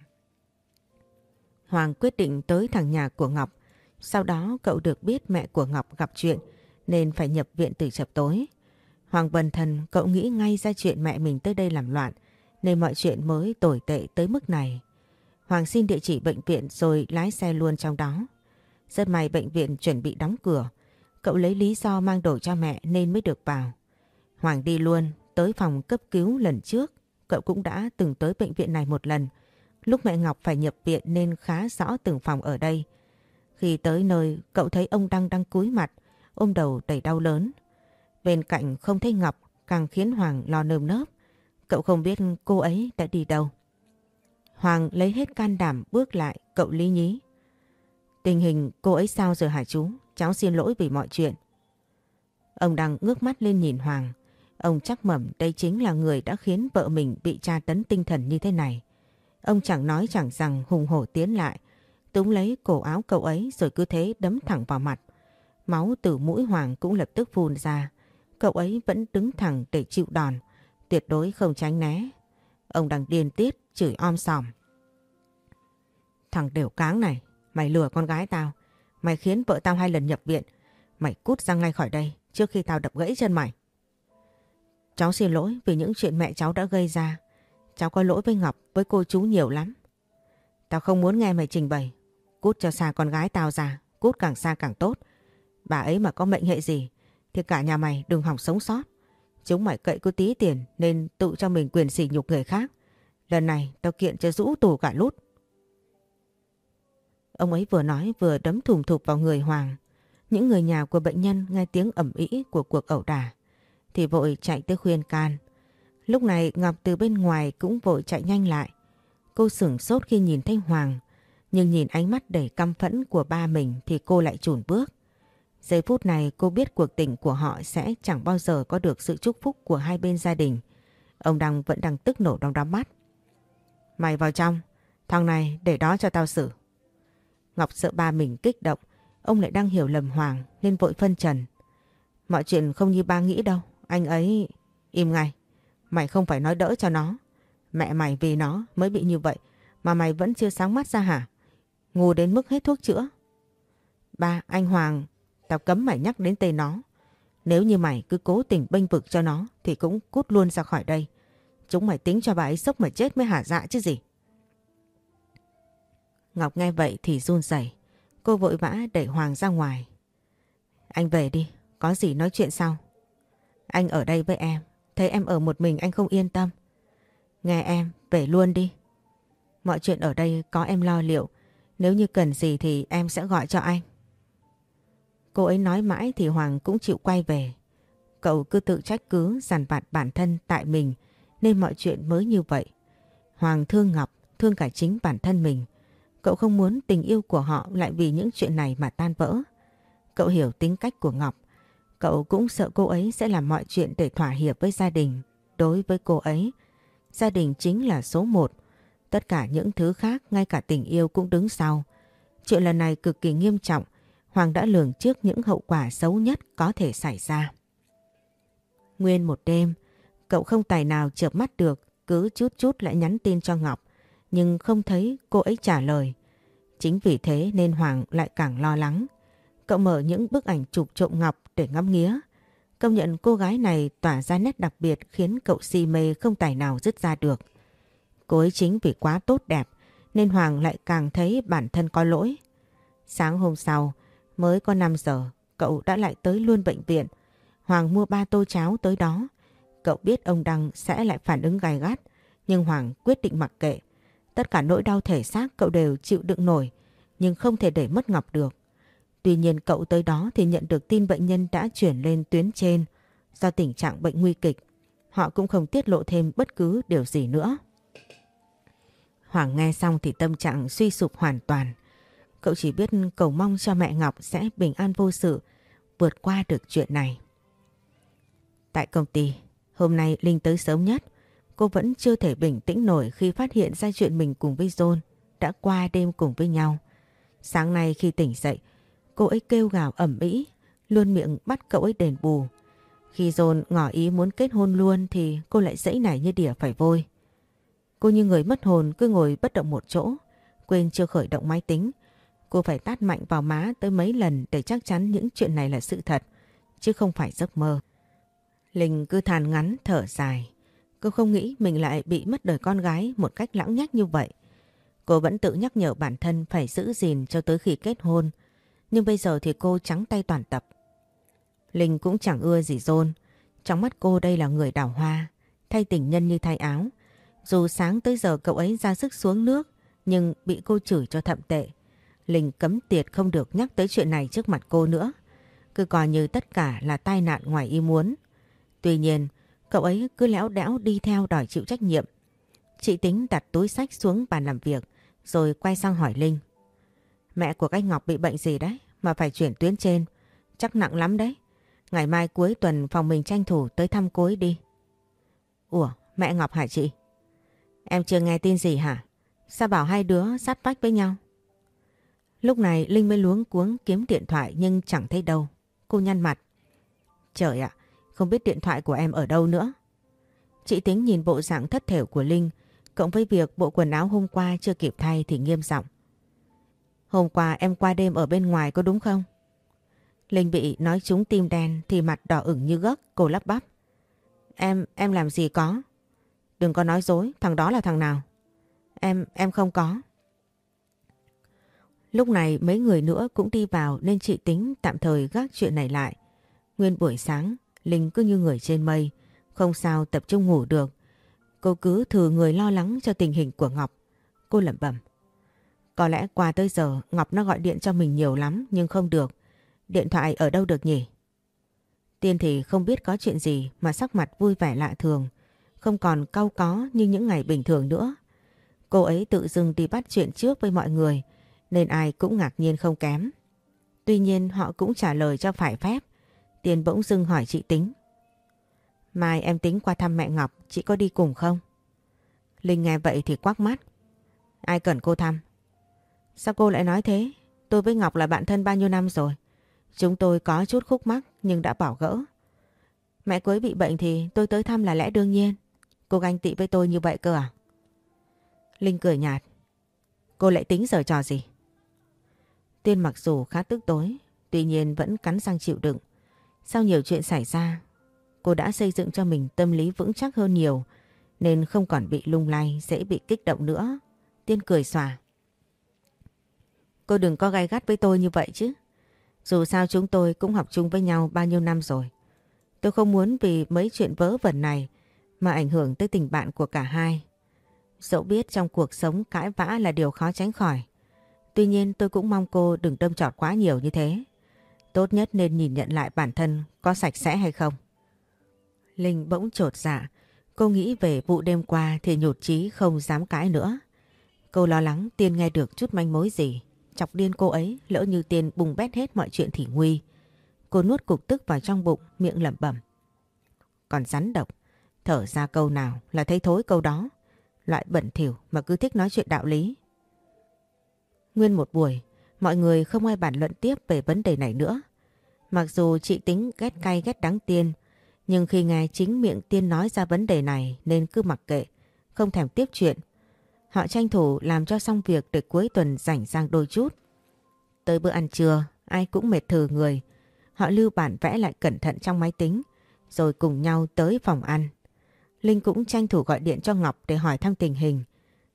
Hoàng quyết định tới thằng nhà của Ngọc. Sau đó cậu được biết mẹ của Ngọc gặp chuyện, nên phải nhập viện từ chập tối. Hoàng bần thần, cậu nghĩ ngay ra chuyện mẹ mình tới đây làm loạn, nên mọi chuyện mới tồi tệ tới mức này. Hoàng xin địa chỉ bệnh viện rồi lái xe luôn trong đó. Rất may bệnh viện chuẩn bị đóng cửa. Cậu lấy lý do mang đồ cho mẹ nên mới được vào. Hoàng đi luôn tới phòng cấp cứu lần trước. Cậu cũng đã từng tới bệnh viện này một lần. Lúc mẹ Ngọc phải nhập viện nên khá rõ từng phòng ở đây. Khi tới nơi cậu thấy ông Đăng đang cúi mặt, ôm đầu đầy đau lớn. Bên cạnh không thấy Ngọc càng khiến Hoàng lo nơm nớp. Cậu không biết cô ấy đã đi đâu. Hoàng lấy hết can đảm bước lại cậu lý nhí. Tình hình cô ấy sao rồi hả chú? Cháu xin lỗi vì mọi chuyện. Ông đang ngước mắt lên nhìn Hoàng. Ông chắc mẩm đây chính là người đã khiến vợ mình bị tra tấn tinh thần như thế này. Ông chẳng nói chẳng rằng hùng hổ tiến lại, túng lấy cổ áo cậu ấy rồi cứ thế đấm thẳng vào mặt. Máu từ mũi Hoàng cũng lập tức phun ra. Cậu ấy vẫn đứng thẳng để chịu đòn, tuyệt đối không tránh né. Ông đang điên tiết, chửi om sòm. Thằng đều cáng này, mày lừa con gái tao. Mày khiến vợ tao hai lần nhập viện. Mày cút ra ngay khỏi đây trước khi tao đập gãy chân mày. Cháu xin lỗi vì những chuyện mẹ cháu đã gây ra. Cháu có lỗi với Ngọc, với cô chú nhiều lắm. Tao không muốn nghe mày trình bày. Cút cho xa con gái tao ra, cút càng xa càng tốt. Bà ấy mà có mệnh hệ gì thì cả nhà mày đừng hỏng sống sót. Chúng mày cậy có tí tiền nên tự cho mình quyền sỉ nhục người khác. Lần này tao kiện cho rũ tù cả lút. Ông ấy vừa nói vừa đấm thùng thục vào người Hoàng. Những người nhà của bệnh nhân nghe tiếng ẩm ý của cuộc ẩu đả thì vội chạy tới khuyên can. Lúc này Ngọc từ bên ngoài cũng vội chạy nhanh lại. Cô sửng sốt khi nhìn thấy Hoàng nhưng nhìn ánh mắt đầy căm phẫn của ba mình thì cô lại chùn bước. Giây phút này cô biết cuộc tình của họ sẽ chẳng bao giờ có được sự chúc phúc của hai bên gia đình. Ông Đăng vẫn đang tức nổ trong đám mắt. Mày vào trong, thằng này để đó cho tao xử. Ngọc sợ ba mình kích động, ông lại đang hiểu lầm Hoàng nên vội phân trần. Mọi chuyện không như ba nghĩ đâu, anh ấy... Im ngay, mày không phải nói đỡ cho nó. Mẹ mày vì nó mới bị như vậy mà mày vẫn chưa sáng mắt ra hả? Ngu đến mức hết thuốc chữa. Ba, anh Hoàng Tao cấm mày nhắc đến tên nó. Nếu như mày cứ cố tình bênh vực cho nó thì cũng cút luôn ra khỏi đây. Chúng mày tính cho bà ấy sốc mà chết mới hả dạ chứ gì. Ngọc nghe vậy thì run rẩy. Cô vội vã đẩy Hoàng ra ngoài. Anh về đi, có gì nói chuyện sau. Anh ở đây với em, thấy em ở một mình anh không yên tâm. Nghe em, về luôn đi. Mọi chuyện ở đây có em lo liệu, nếu như cần gì thì em sẽ gọi cho anh. Cô ấy nói mãi thì Hoàng cũng chịu quay về. Cậu cứ tự trách cứ dằn vặt bản thân tại mình nên mọi chuyện mới như vậy. Hoàng thương Ngọc, thương cả chính bản thân mình. Cậu không muốn tình yêu của họ lại vì những chuyện này mà tan vỡ. Cậu hiểu tính cách của Ngọc. Cậu cũng sợ cô ấy sẽ làm mọi chuyện để thỏa hiệp với gia đình. Đối với cô ấy, gia đình chính là số một. Tất cả những thứ khác, ngay cả tình yêu cũng đứng sau. Chuyện lần này cực kỳ nghiêm trọng Hoàng đã lường trước những hậu quả xấu nhất có thể xảy ra. Nguyên một đêm, cậu không tài nào chợp mắt được, cứ chút chút lại nhắn tin cho Ngọc, nhưng không thấy cô ấy trả lời. Chính vì thế nên Hoàng lại càng lo lắng. Cậu mở những bức ảnh chụp trộm Ngọc để ngắm nghía. Công nhận cô gái này tỏa ra nét đặc biệt khiến cậu si mê không tài nào dứt ra được. Cô ấy chính vì quá tốt đẹp nên Hoàng lại càng thấy bản thân có lỗi. Sáng hôm sau, Mới có 5 giờ, cậu đã lại tới luôn bệnh viện. Hoàng mua ba tô cháo tới đó. Cậu biết ông Đăng sẽ lại phản ứng gai gắt, nhưng Hoàng quyết định mặc kệ. Tất cả nỗi đau thể xác cậu đều chịu đựng nổi, nhưng không thể để mất Ngọc được. Tuy nhiên cậu tới đó thì nhận được tin bệnh nhân đã chuyển lên tuyến trên do tình trạng bệnh nguy kịch. Họ cũng không tiết lộ thêm bất cứ điều gì nữa. Hoàng nghe xong thì tâm trạng suy sụp hoàn toàn. Cậu chỉ biết cầu mong cho mẹ Ngọc sẽ bình an vô sự, vượt qua được chuyện này. Tại công ty, hôm nay Linh tới sớm nhất. Cô vẫn chưa thể bình tĩnh nổi khi phát hiện ra chuyện mình cùng với John đã qua đêm cùng với nhau. Sáng nay khi tỉnh dậy, cô ấy kêu gào ẩm ĩ, luôn miệng bắt cậu ấy đền bù. Khi John ngỏ ý muốn kết hôn luôn thì cô lại dãy nảy như đỉa phải vôi. Cô như người mất hồn cứ ngồi bất động một chỗ, quên chưa khởi động máy tính. Cô phải tát mạnh vào má tới mấy lần để chắc chắn những chuyện này là sự thật, chứ không phải giấc mơ. Linh cứ than ngắn thở dài. Cô không nghĩ mình lại bị mất đời con gái một cách lãng nhách như vậy. Cô vẫn tự nhắc nhở bản thân phải giữ gìn cho tới khi kết hôn. Nhưng bây giờ thì cô trắng tay toàn tập. Linh cũng chẳng ưa gì rôn Trong mắt cô đây là người đào hoa, thay tình nhân như thay áo. Dù sáng tới giờ cậu ấy ra sức xuống nước, nhưng bị cô chửi cho thậm tệ. Linh cấm tiệt không được nhắc tới chuyện này trước mặt cô nữa. Cứ coi như tất cả là tai nạn ngoài ý muốn. Tuy nhiên, cậu ấy cứ lẽo đẽo đi theo đòi chịu trách nhiệm. Chị tính đặt túi sách xuống bàn làm việc, rồi quay sang hỏi Linh. Mẹ của cách Ngọc bị bệnh gì đấy mà phải chuyển tuyến trên, chắc nặng lắm đấy. Ngày mai cuối tuần phòng mình tranh thủ tới thăm cô ấy đi. Ủa, mẹ Ngọc hả chị? Em chưa nghe tin gì hả? Sao bảo hai đứa sát vách với nhau? Lúc này Linh mới luống cuống kiếm điện thoại nhưng chẳng thấy đâu. Cô nhăn mặt. Trời ạ, không biết điện thoại của em ở đâu nữa. Chị Tính nhìn bộ dạng thất thểu của Linh cộng với việc bộ quần áo hôm qua chưa kịp thay thì nghiêm giọng. Hôm qua em qua đêm ở bên ngoài có đúng không? Linh bị nói trúng tim đen thì mặt đỏ ửng như gấc, cô lắp bắp. Em, em làm gì có? Đừng có nói dối, thằng đó là thằng nào? Em, em không có. Lúc này mấy người nữa cũng đi vào nên chị tính tạm thời gác chuyện này lại. Nguyên buổi sáng, Linh cứ như người trên mây, không sao tập trung ngủ được. Cô cứ thử người lo lắng cho tình hình của Ngọc. Cô lẩm bẩm. Có lẽ qua tới giờ Ngọc nó gọi điện cho mình nhiều lắm nhưng không được. Điện thoại ở đâu được nhỉ? Tiên thì không biết có chuyện gì mà sắc mặt vui vẻ lạ thường. Không còn cau có như những ngày bình thường nữa. Cô ấy tự dưng đi bắt chuyện trước với mọi người nên ai cũng ngạc nhiên không kém. Tuy nhiên họ cũng trả lời cho phải phép. Tiên bỗng dưng hỏi chị Tính. Mai em tính qua thăm mẹ Ngọc, chị có đi cùng không? Linh nghe vậy thì quắc mắt. Ai cần cô thăm? Sao cô lại nói thế? Tôi với Ngọc là bạn thân bao nhiêu năm rồi. Chúng tôi có chút khúc mắc nhưng đã bỏ gỡ. Mẹ cuối bị bệnh thì tôi tới thăm là lẽ đương nhiên. Cô ganh tị với tôi như vậy cơ à? Linh cười nhạt. Cô lại tính giờ trò gì? Tiên mặc dù khá tức tối, tuy nhiên vẫn cắn răng chịu đựng. Sau nhiều chuyện xảy ra, cô đã xây dựng cho mình tâm lý vững chắc hơn nhiều, nên không còn bị lung lay, dễ bị kích động nữa. Tiên cười xòa. Cô đừng có gai gắt với tôi như vậy chứ. Dù sao chúng tôi cũng học chung với nhau bao nhiêu năm rồi. Tôi không muốn vì mấy chuyện vớ vẩn này mà ảnh hưởng tới tình bạn của cả hai. Dẫu biết trong cuộc sống cãi vã là điều khó tránh khỏi. Tuy nhiên tôi cũng mong cô đừng đâm trọt quá nhiều như thế. Tốt nhất nên nhìn nhận lại bản thân có sạch sẽ hay không. Linh bỗng trột dạ. Cô nghĩ về vụ đêm qua thì nhụt chí không dám cãi nữa. Cô lo lắng Tiên nghe được chút manh mối gì. Chọc điên cô ấy lỡ như Tiên bùng bét hết mọi chuyện thì nguy. Cô nuốt cục tức vào trong bụng miệng lẩm bẩm. Còn rắn độc, thở ra câu nào là thấy thối câu đó. Loại bẩn thỉu mà cứ thích nói chuyện đạo lý. Nguyên một buổi, mọi người không ai bàn luận tiếp về vấn đề này nữa. Mặc dù chị tính ghét cay ghét đắng Tiên, nhưng khi nghe chính miệng Tiên nói ra vấn đề này nên cứ mặc kệ, không thèm tiếp chuyện. Họ tranh thủ làm cho xong việc để cuối tuần rảnh rang đôi chút. Tới bữa ăn trưa, ai cũng mệt thừ người. Họ lưu bản vẽ lại cẩn thận trong máy tính, rồi cùng nhau tới phòng ăn. Linh cũng tranh thủ gọi điện cho Ngọc để hỏi thăm tình hình.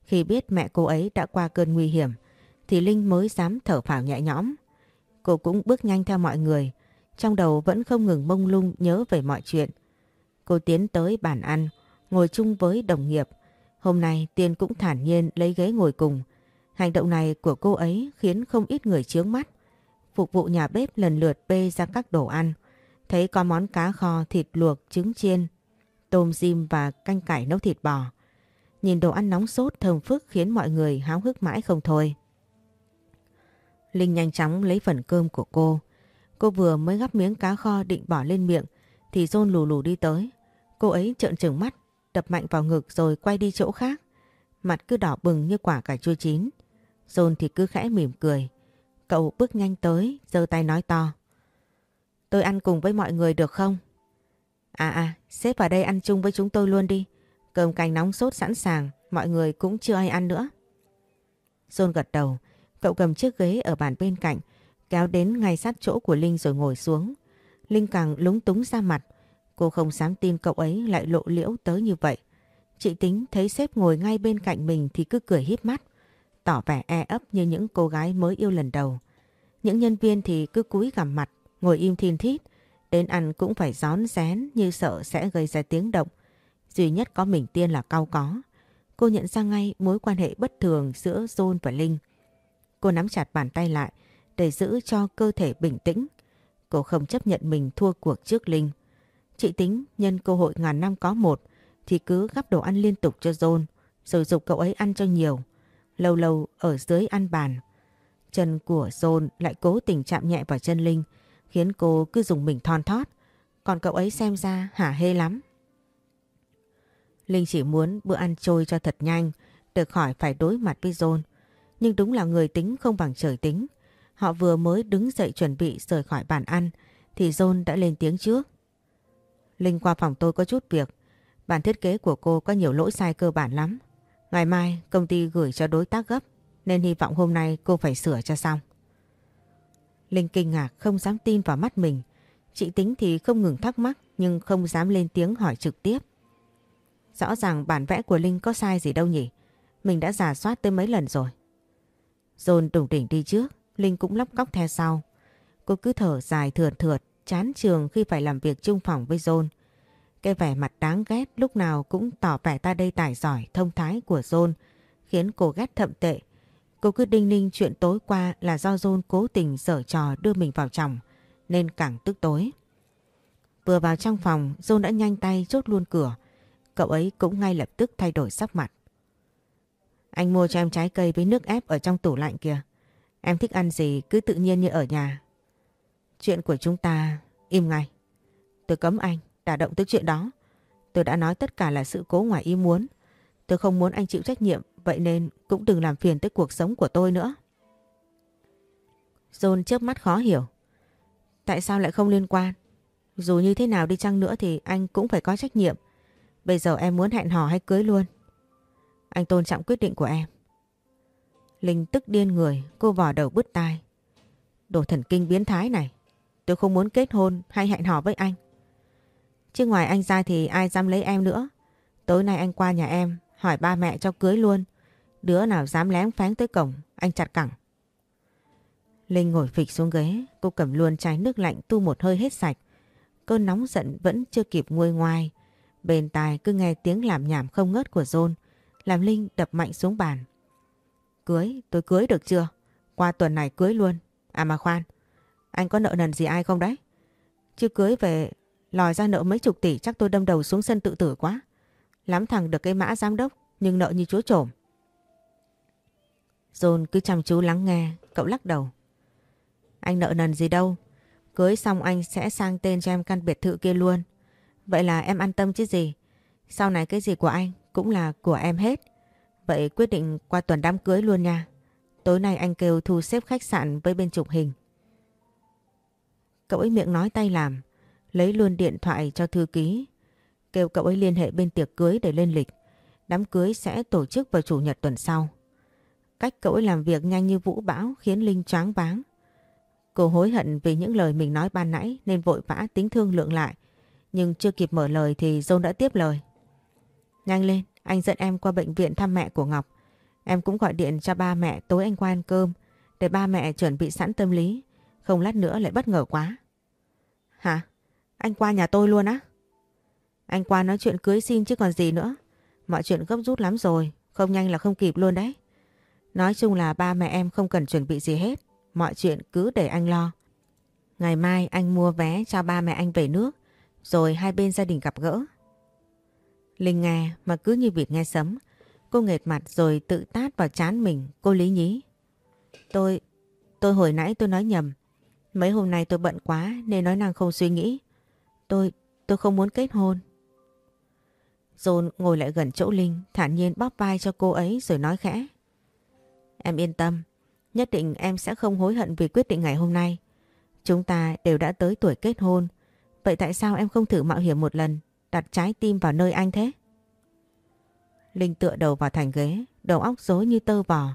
Khi biết mẹ cô ấy đã qua cơn nguy hiểm, thì Linh mới dám thở phào nhẹ nhõm. Cô cũng bước nhanh theo mọi người, trong đầu vẫn không ngừng mông lung nhớ về mọi chuyện. Cô tiến tới bàn ăn, ngồi chung với đồng nghiệp. Hôm nay Tiên cũng thản nhiên lấy ghế ngồi cùng. Hành động này của cô ấy khiến không ít người chướng mắt. Phục vụ nhà bếp lần lượt bê ra các đồ ăn. Thấy có món cá kho, thịt luộc, trứng chiên, tôm diêm và canh cải nấu thịt bò. Nhìn đồ ăn nóng sốt thơm phức khiến mọi người háo hức mãi không thôi. Linh nhanh chóng lấy phần cơm của cô. Cô vừa mới gắp miếng cá kho định bỏ lên miệng thì John lù lù đi tới. Cô ấy trợn trừng mắt, đập mạnh vào ngực rồi quay đi chỗ khác. Mặt cứ đỏ bừng như quả cà chua chín. John thì cứ khẽ mỉm cười. Cậu bước nhanh tới, giơ tay nói to. Tôi ăn cùng với mọi người được không? À à, xếp vào đây ăn chung với chúng tôi luôn đi. Cơm canh nóng sốt sẵn sàng, mọi người cũng chưa ai ăn nữa. John gật đầu, cậu cầm chiếc ghế ở bàn bên cạnh, kéo đến ngay sát chỗ của Linh rồi ngồi xuống. Linh càng lúng túng ra mặt, cô không dám tin cậu ấy lại lộ liễu tới như vậy. Chị tính thấy sếp ngồi ngay bên cạnh mình thì cứ cười híp mắt, tỏ vẻ e ấp như những cô gái mới yêu lần đầu. Những nhân viên thì cứ cúi gằm mặt, ngồi im thiên thít, đến ăn cũng phải gión rén như sợ sẽ gây ra tiếng động. Duy nhất có mình Tiên là cao có. Cô nhận ra ngay mối quan hệ bất thường giữa John và Linh. Cô nắm chặt bàn tay lại để giữ cho cơ thể bình tĩnh. Cô không chấp nhận mình thua cuộc trước Linh. Chị tính nhân cơ hội ngàn năm có một thì cứ gắp đồ ăn liên tục cho John, rồi dục cậu ấy ăn cho nhiều. Lâu lâu ở dưới ăn bàn. Chân của John lại cố tình chạm nhẹ vào chân Linh, khiến cô cứ dùng mình thon thót. Còn cậu ấy xem ra hả hê lắm. Linh chỉ muốn bữa ăn trôi cho thật nhanh để khỏi phải đối mặt với John. Nhưng đúng là người tính không bằng trời tính. Họ vừa mới đứng dậy chuẩn bị rời khỏi bàn ăn, thì John đã lên tiếng trước. Linh qua phòng tôi có chút việc. Bản thiết kế của cô có nhiều lỗi sai cơ bản lắm. Ngày mai công ty gửi cho đối tác gấp, nên hy vọng hôm nay cô phải sửa cho xong. Linh kinh ngạc không dám tin vào mắt mình. Chị tính thì không ngừng thắc mắc, nhưng không dám lên tiếng hỏi trực tiếp. Rõ ràng bản vẽ của Linh có sai gì đâu nhỉ? Mình đã giả soát tới mấy lần rồi. Dồn đủng đỉnh đi trước, Linh cũng lóc cóc theo sau. Cô cứ thở dài thượt thượt, chán trường khi phải làm việc chung phòng với John. Cái vẻ mặt đáng ghét lúc nào cũng tỏ vẻ ta đây tài giỏi, thông thái của John, khiến cô ghét thậm tệ. Cô cứ đinh ninh chuyện tối qua là do John cố tình dở trò đưa mình vào chồng, nên càng tức tối. Vừa vào trong phòng, John đã nhanh tay chốt luôn cửa. Cậu ấy cũng ngay lập tức thay đổi sắc mặt. Anh mua cho em trái cây với nước ép ở trong tủ lạnh kìa. Em thích ăn gì cứ tự nhiên như ở nhà. Chuyện của chúng ta, im ngay. Tôi cấm anh, đả động tới chuyện đó. Tôi đã nói tất cả là sự cố ngoài ý muốn. Tôi không muốn anh chịu trách nhiệm, vậy nên cũng đừng làm phiền tới cuộc sống của tôi nữa. John chớp mắt khó hiểu. Tại sao lại không liên quan? Dù như thế nào đi chăng nữa thì anh cũng phải có trách nhiệm. Bây giờ em muốn hẹn hò hay cưới luôn? Anh tôn trọng quyết định của em. Linh tức điên người, cô vò đầu bứt tai. Đồ thần kinh biến thái này. Tôi không muốn kết hôn hay hẹn hò với anh. Chứ ngoài anh ra thì ai dám lấy em nữa. Tối nay anh qua nhà em, hỏi ba mẹ cho cưới luôn. Đứa nào dám lén phán tới cổng, anh chặt cẳng. Linh ngồi phịch xuống ghế, cô cầm luôn chai nước lạnh tu một hơi hết sạch. Cơn nóng giận vẫn chưa kịp nguôi ngoai. Bên tai cứ nghe tiếng làm nhảm không ngớt của John, làm Linh đập mạnh xuống bàn. Cưới, tôi cưới được chưa? Qua tuần này cưới luôn. À mà khoan, anh có nợ nần gì ai không đấy? Chứ cưới về lòi ra nợ mấy chục tỷ chắc tôi đâm đầu xuống sân tự tử quá. Lắm thằng được cái mã giám đốc nhưng nợ như chúa trổm. John cứ chăm chú lắng nghe, cậu lắc đầu. Anh nợ nần gì đâu, cưới xong anh sẽ sang tên cho em căn biệt thự kia luôn. Vậy là em an tâm chứ gì. Sau này cái gì của anh cũng là của em hết. Vậy quyết định qua tuần đám cưới luôn nha. Tối nay anh kêu thu xếp khách sạn với bên chụp hình. Cậu ấy miệng nói tay làm, lấy luôn điện thoại cho thư ký. Kêu cậu ấy liên hệ bên tiệc cưới để lên lịch. Đám cưới sẽ tổ chức vào chủ nhật tuần sau. Cách cậu ấy làm việc nhanh như vũ bão khiến Linh choáng váng. Cô hối hận vì những lời mình nói ban nãy nên vội vã tính thương lượng lại. Nhưng chưa kịp mở lời thì John đã tiếp lời. Nhanh lên, anh dẫn em qua bệnh viện thăm mẹ của Ngọc. Em cũng gọi điện cho ba mẹ tối anh qua ăn cơm để ba mẹ chuẩn bị sẵn tâm lý. Không lát nữa lại bất ngờ quá. Hả? Anh qua nhà tôi luôn á? Anh qua nói chuyện cưới xin chứ còn gì nữa. Mọi chuyện gấp rút lắm rồi, không nhanh là không kịp luôn đấy. Nói chung là ba mẹ em không cần chuẩn bị gì hết. Mọi chuyện cứ để anh lo. Ngày mai anh mua vé cho ba mẹ anh về nước. Rồi hai bên gia đình gặp gỡ. Linh nghe mà cứ như việc nghe sấm. Cô nghệt mặt rồi tự tát vào chán mình, cô lý nhí. Tôi, tôi hồi nãy tôi nói nhầm. Mấy hôm nay tôi bận quá nên nói năng không suy nghĩ. Tôi, tôi không muốn kết hôn. John ngồi lại gần chỗ Linh, thản nhiên bóp vai cho cô ấy rồi nói khẽ. Em yên tâm, nhất định em sẽ không hối hận vì quyết định ngày hôm nay. Chúng ta đều đã tới tuổi kết hôn, vậy tại sao em không thử mạo hiểm một lần, đặt trái tim vào nơi anh thế? Linh tựa đầu vào thành ghế, đầu óc rối như tơ vò.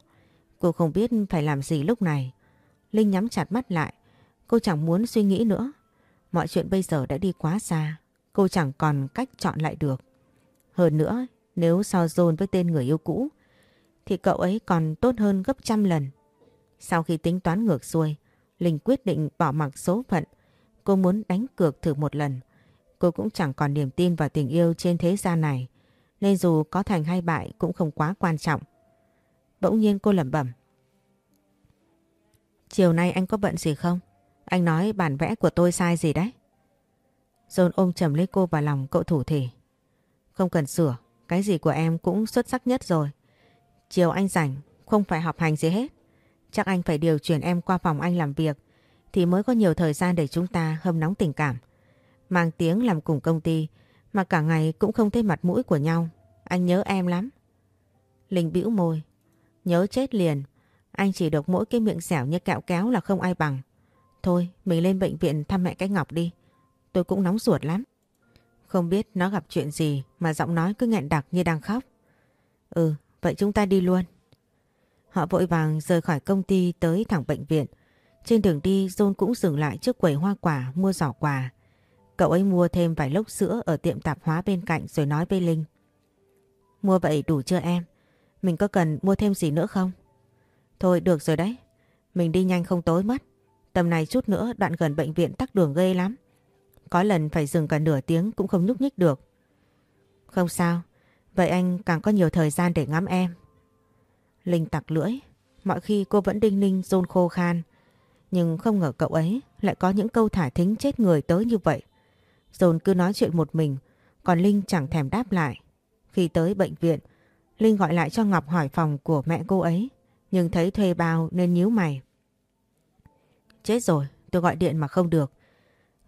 Cô không biết phải làm gì lúc này. Linh nhắm chặt mắt lại, cô chẳng muốn suy nghĩ nữa. Mọi chuyện bây giờ đã đi quá xa, cô chẳng còn cách chọn lại được. Hơn nữa, nếu so dồn với tên người yêu cũ, thì cậu ấy còn tốt hơn gấp trăm lần. Sau khi tính toán ngược xuôi, Linh quyết định bỏ mặc số phận. Cô muốn đánh cược thử một lần. Cô cũng chẳng còn niềm tin vào tình yêu trên thế gian này. Nên dù có thành hay bại cũng không quá quan trọng. Bỗng nhiên cô lẩm bẩm. Chiều nay anh có bận gì không? Anh nói bản vẽ của tôi sai gì đấy? John ôm chầm lấy cô vào lòng cậu thủ thể. Không cần sửa, cái gì của em cũng xuất sắc nhất rồi. Chiều anh rảnh, không phải học hành gì hết. Chắc anh phải điều chuyển em qua phòng anh làm việc thì mới có nhiều thời gian để chúng ta hâm nóng tình cảm. Mang tiếng làm cùng công ty mà cả ngày cũng không thấy mặt mũi của nhau. Anh nhớ em lắm. Linh bĩu môi. Nhớ chết liền. Anh chỉ được mỗi cái miệng xẻo như kẹo kéo là không ai bằng. Thôi, mình lên bệnh viện thăm mẹ cái Ngọc đi. Tôi cũng nóng ruột lắm. Không biết nó gặp chuyện gì mà giọng nói cứ nghẹn đặc như đang khóc. Ừ, vậy chúng ta đi luôn. Họ vội vàng rời khỏi công ty tới thẳng bệnh viện. Trên đường đi John cũng dừng lại trước quầy hoa quả mua giỏ quà. Cậu ấy mua thêm vài lốc sữa ở tiệm tạp hóa bên cạnh rồi nói với Linh. Mua vậy đủ chưa em? Mình có cần mua thêm gì nữa không? Thôi được rồi đấy. Mình đi nhanh không tối mất. Tầm này chút nữa đoạn gần bệnh viện tắc đường ghê lắm. Có lần phải dừng cả nửa tiếng cũng không nhúc nhích được. Không sao. Vậy anh càng có nhiều thời gian để ngắm em. Linh tặc lưỡi. Mọi khi cô vẫn đinh ninh, rôn khô khan. Nhưng không ngờ cậu ấy lại có những câu thả thính chết người tới như vậy. Dồn cứ nói chuyện một mình, còn Linh chẳng thèm đáp lại. Khi tới bệnh viện, Linh gọi lại cho Ngọc hỏi phòng của mẹ cô ấy, nhưng thấy thuê bao nên nhíu mày. Chết rồi, tôi gọi điện mà không được.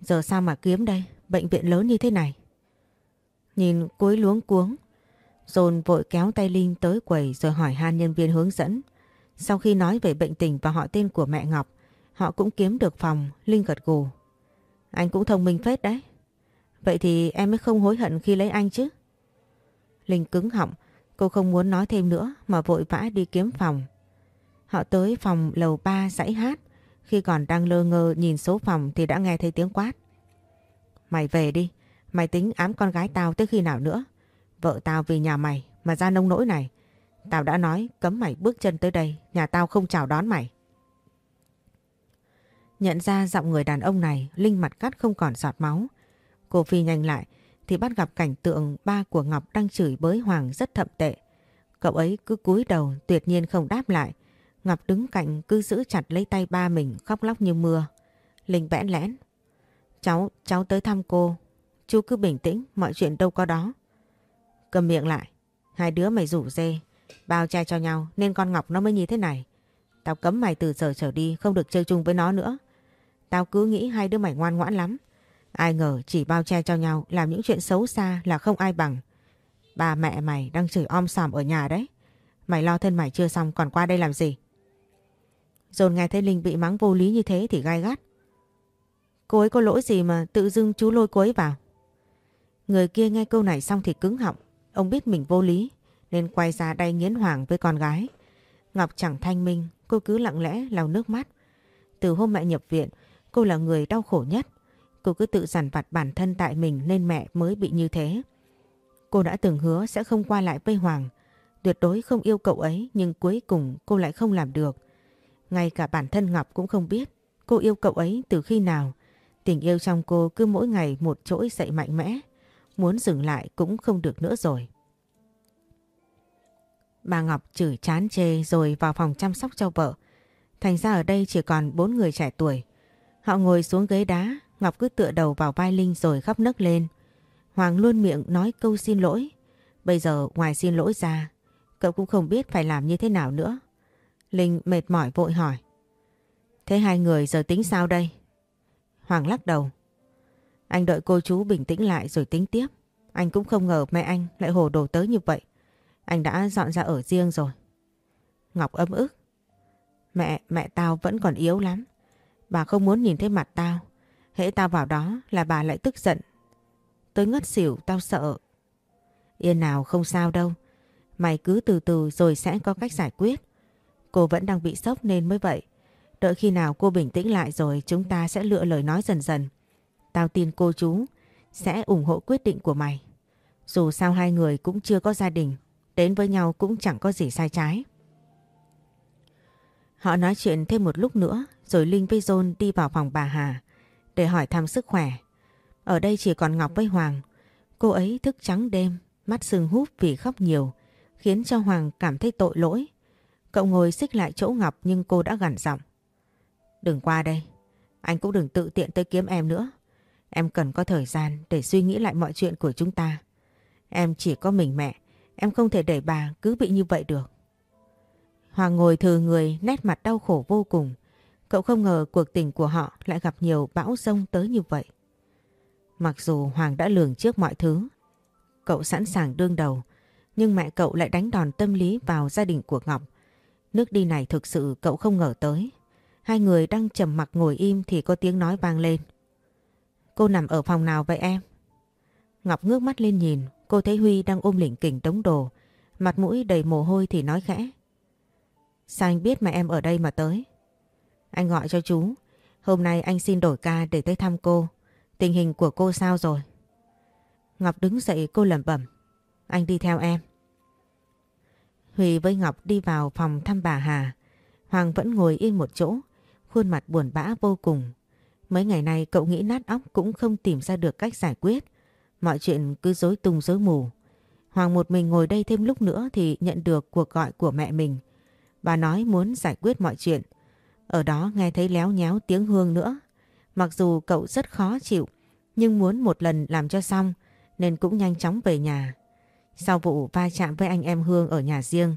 Giờ sao mà kiếm đây, bệnh viện lớn như thế này. Nhìn cuối luống cuống, Dồn vội kéo tay Linh tới quầy rồi hỏi han nhân viên hướng dẫn. Sau khi nói về bệnh tình và họ tên của mẹ Ngọc, họ cũng kiếm được phòng, Linh gật gù. Anh cũng thông minh phết đấy. Vậy thì em mới không hối hận khi lấy anh chứ. Linh cứng họng, cô không muốn nói thêm nữa mà vội vã đi kiếm phòng. Họ tới phòng lầu 3 dãy hát. Khi còn đang lơ ngơ nhìn số phòng thì đã nghe thấy tiếng quát. Mày về đi, mày tính ám con gái tao tới khi nào nữa. Vợ tao vì nhà mày mà ra nông nỗi này. Tao đã nói cấm mày bước chân tới đây, nhà tao không chào đón mày. Nhận ra giọng người đàn ông này, Linh mặt cắt không còn giọt máu. Cô Phi nhanh lại thì bắt gặp cảnh tượng ba của Ngọc đang chửi bới Hoàng rất thậm tệ. Cậu ấy cứ cúi đầu tuyệt nhiên không đáp lại. Ngọc đứng cạnh cứ giữ chặt lấy tay ba mình khóc lóc như mưa. Linh bẽn lẽn. Cháu, cháu tới thăm cô. Chú cứ bình tĩnh, mọi chuyện đâu có đó. Cầm miệng lại. Hai đứa mày rủ dê, bao che cho nhau nên con Ngọc nó mới như thế này. Tao cấm mày từ giờ trở đi không được chơi chung với nó nữa. Tao cứ nghĩ hai đứa mày ngoan ngoãn lắm. Ai ngờ chỉ bao che cho nhau làm những chuyện xấu xa là không ai bằng. Ba mẹ mày đang chửi om sòm ở nhà đấy. Mày lo thân mày chưa xong còn qua đây làm gì? Dồn nghe thấy Linh bị mắng vô lý như thế thì gai gắt. Cô ấy có lỗi gì mà tự dưng chú lôi cô ấy vào? Người kia nghe câu này xong thì cứng họng. Ông biết mình vô lý nên quay ra đay nghiến hoàng với con gái. Ngọc chẳng thanh minh, cô cứ lặng lẽ lau nước mắt. Từ hôm mẹ nhập viện, cô là người đau khổ nhất. Cô cứ tự dằn vặt bản thân tại mình nên mẹ mới bị như thế. Cô đã từng hứa sẽ không qua lại với Hoàng. Tuyệt đối không yêu cậu ấy nhưng cuối cùng cô lại không làm được. Ngay cả bản thân Ngọc cũng không biết cô yêu cậu ấy từ khi nào. Tình yêu trong cô cứ mỗi ngày một trỗi dậy mạnh mẽ. Muốn dừng lại cũng không được nữa rồi. Bà Ngọc chửi chán chê rồi vào phòng chăm sóc cho vợ. Thành ra ở đây chỉ còn bốn người trẻ tuổi. Họ ngồi xuống ghế đá, Ngọc cứ tựa đầu vào vai Linh rồi khóc nấc lên. Hoàng luôn miệng nói câu xin lỗi. Bây giờ ngoài xin lỗi ra, Cậu cũng không biết phải làm như thế nào nữa. Linh mệt mỏi vội hỏi. Thế hai người giờ tính sao đây? Hoàng lắc đầu. Anh đợi cô chú bình tĩnh lại rồi tính tiếp. Anh cũng không ngờ mẹ anh lại hồ đồ tới như vậy. Anh đã dọn ra ở riêng rồi. Ngọc ấm ức. Mẹ, mẹ tao vẫn còn yếu lắm. Bà không muốn nhìn thấy mặt tao. Hễ tao vào đó là bà lại tức giận. Tới ngất xỉu tao sợ. Yên nào không sao đâu. Mày cứ từ từ rồi sẽ có cách giải quyết. Cô vẫn đang bị sốc nên mới vậy. Đợi khi nào cô bình tĩnh lại rồi chúng ta sẽ lựa lời nói dần dần. Tao tin cô chú sẽ ủng hộ quyết định của mày. Dù sao hai người cũng chưa có gia đình, đến với nhau cũng chẳng có gì sai trái. Họ nói chuyện thêm một lúc nữa rồi Linh với John đi vào phòng bà Hà để hỏi thăm sức khỏe. Ở đây chỉ còn Ngọc với Hoàng. Cô ấy thức trắng đêm, mắt sưng húp vì khóc nhiều, khiến cho Hoàng cảm thấy tội lỗi. Cậu ngồi xích lại chỗ Ngọc nhưng cô đã gằn giọng. Đừng qua đây, anh cũng đừng tự tiện tới kiếm em nữa. Em cần có thời gian để suy nghĩ lại mọi chuyện của chúng ta. Em chỉ có mình mẹ, em không thể để bà cứ bị như vậy được. Hoàng ngồi thừ người nét mặt đau khổ vô cùng. Cậu không ngờ cuộc tình của họ lại gặp nhiều bão rông tới như vậy. Mặc dù Hoàng đã lường trước mọi thứ, cậu sẵn sàng đương đầu, nhưng mẹ cậu lại đánh đòn tâm lý vào gia đình của Ngọc. Nước đi này thực sự cậu không ngờ tới. Hai người đang trầm mặc ngồi im thì có tiếng nói vang lên. Cô nằm ở phòng nào vậy em? Ngọc ngước mắt lên nhìn, cô thấy Huy đang ôm lỉnh kỉnh đống đồ, mặt mũi đầy mồ hôi thì nói khẽ. Sao anh biết mà em ở đây mà tới? Anh gọi cho chú, hôm nay anh xin đổi ca để tới thăm cô. Tình hình của cô sao rồi? Ngọc đứng dậy cô lẩm bẩm. Anh đi theo em. Huy với Ngọc đi vào phòng thăm bà Hà. Hoàng vẫn ngồi yên một chỗ, khuôn mặt buồn bã vô cùng. Mấy ngày nay cậu nghĩ nát óc cũng không tìm ra được cách giải quyết. Mọi chuyện cứ dối tung dối mù. Hoàng một mình ngồi đây thêm lúc nữa thì nhận được cuộc gọi của mẹ mình. Bà nói muốn giải quyết mọi chuyện. Ở đó nghe thấy léo nhéo tiếng Hương nữa. Mặc dù cậu rất khó chịu, nhưng muốn một lần làm cho xong nên cũng nhanh chóng về nhà. Sau vụ va chạm với anh em Hương ở nhà riêng,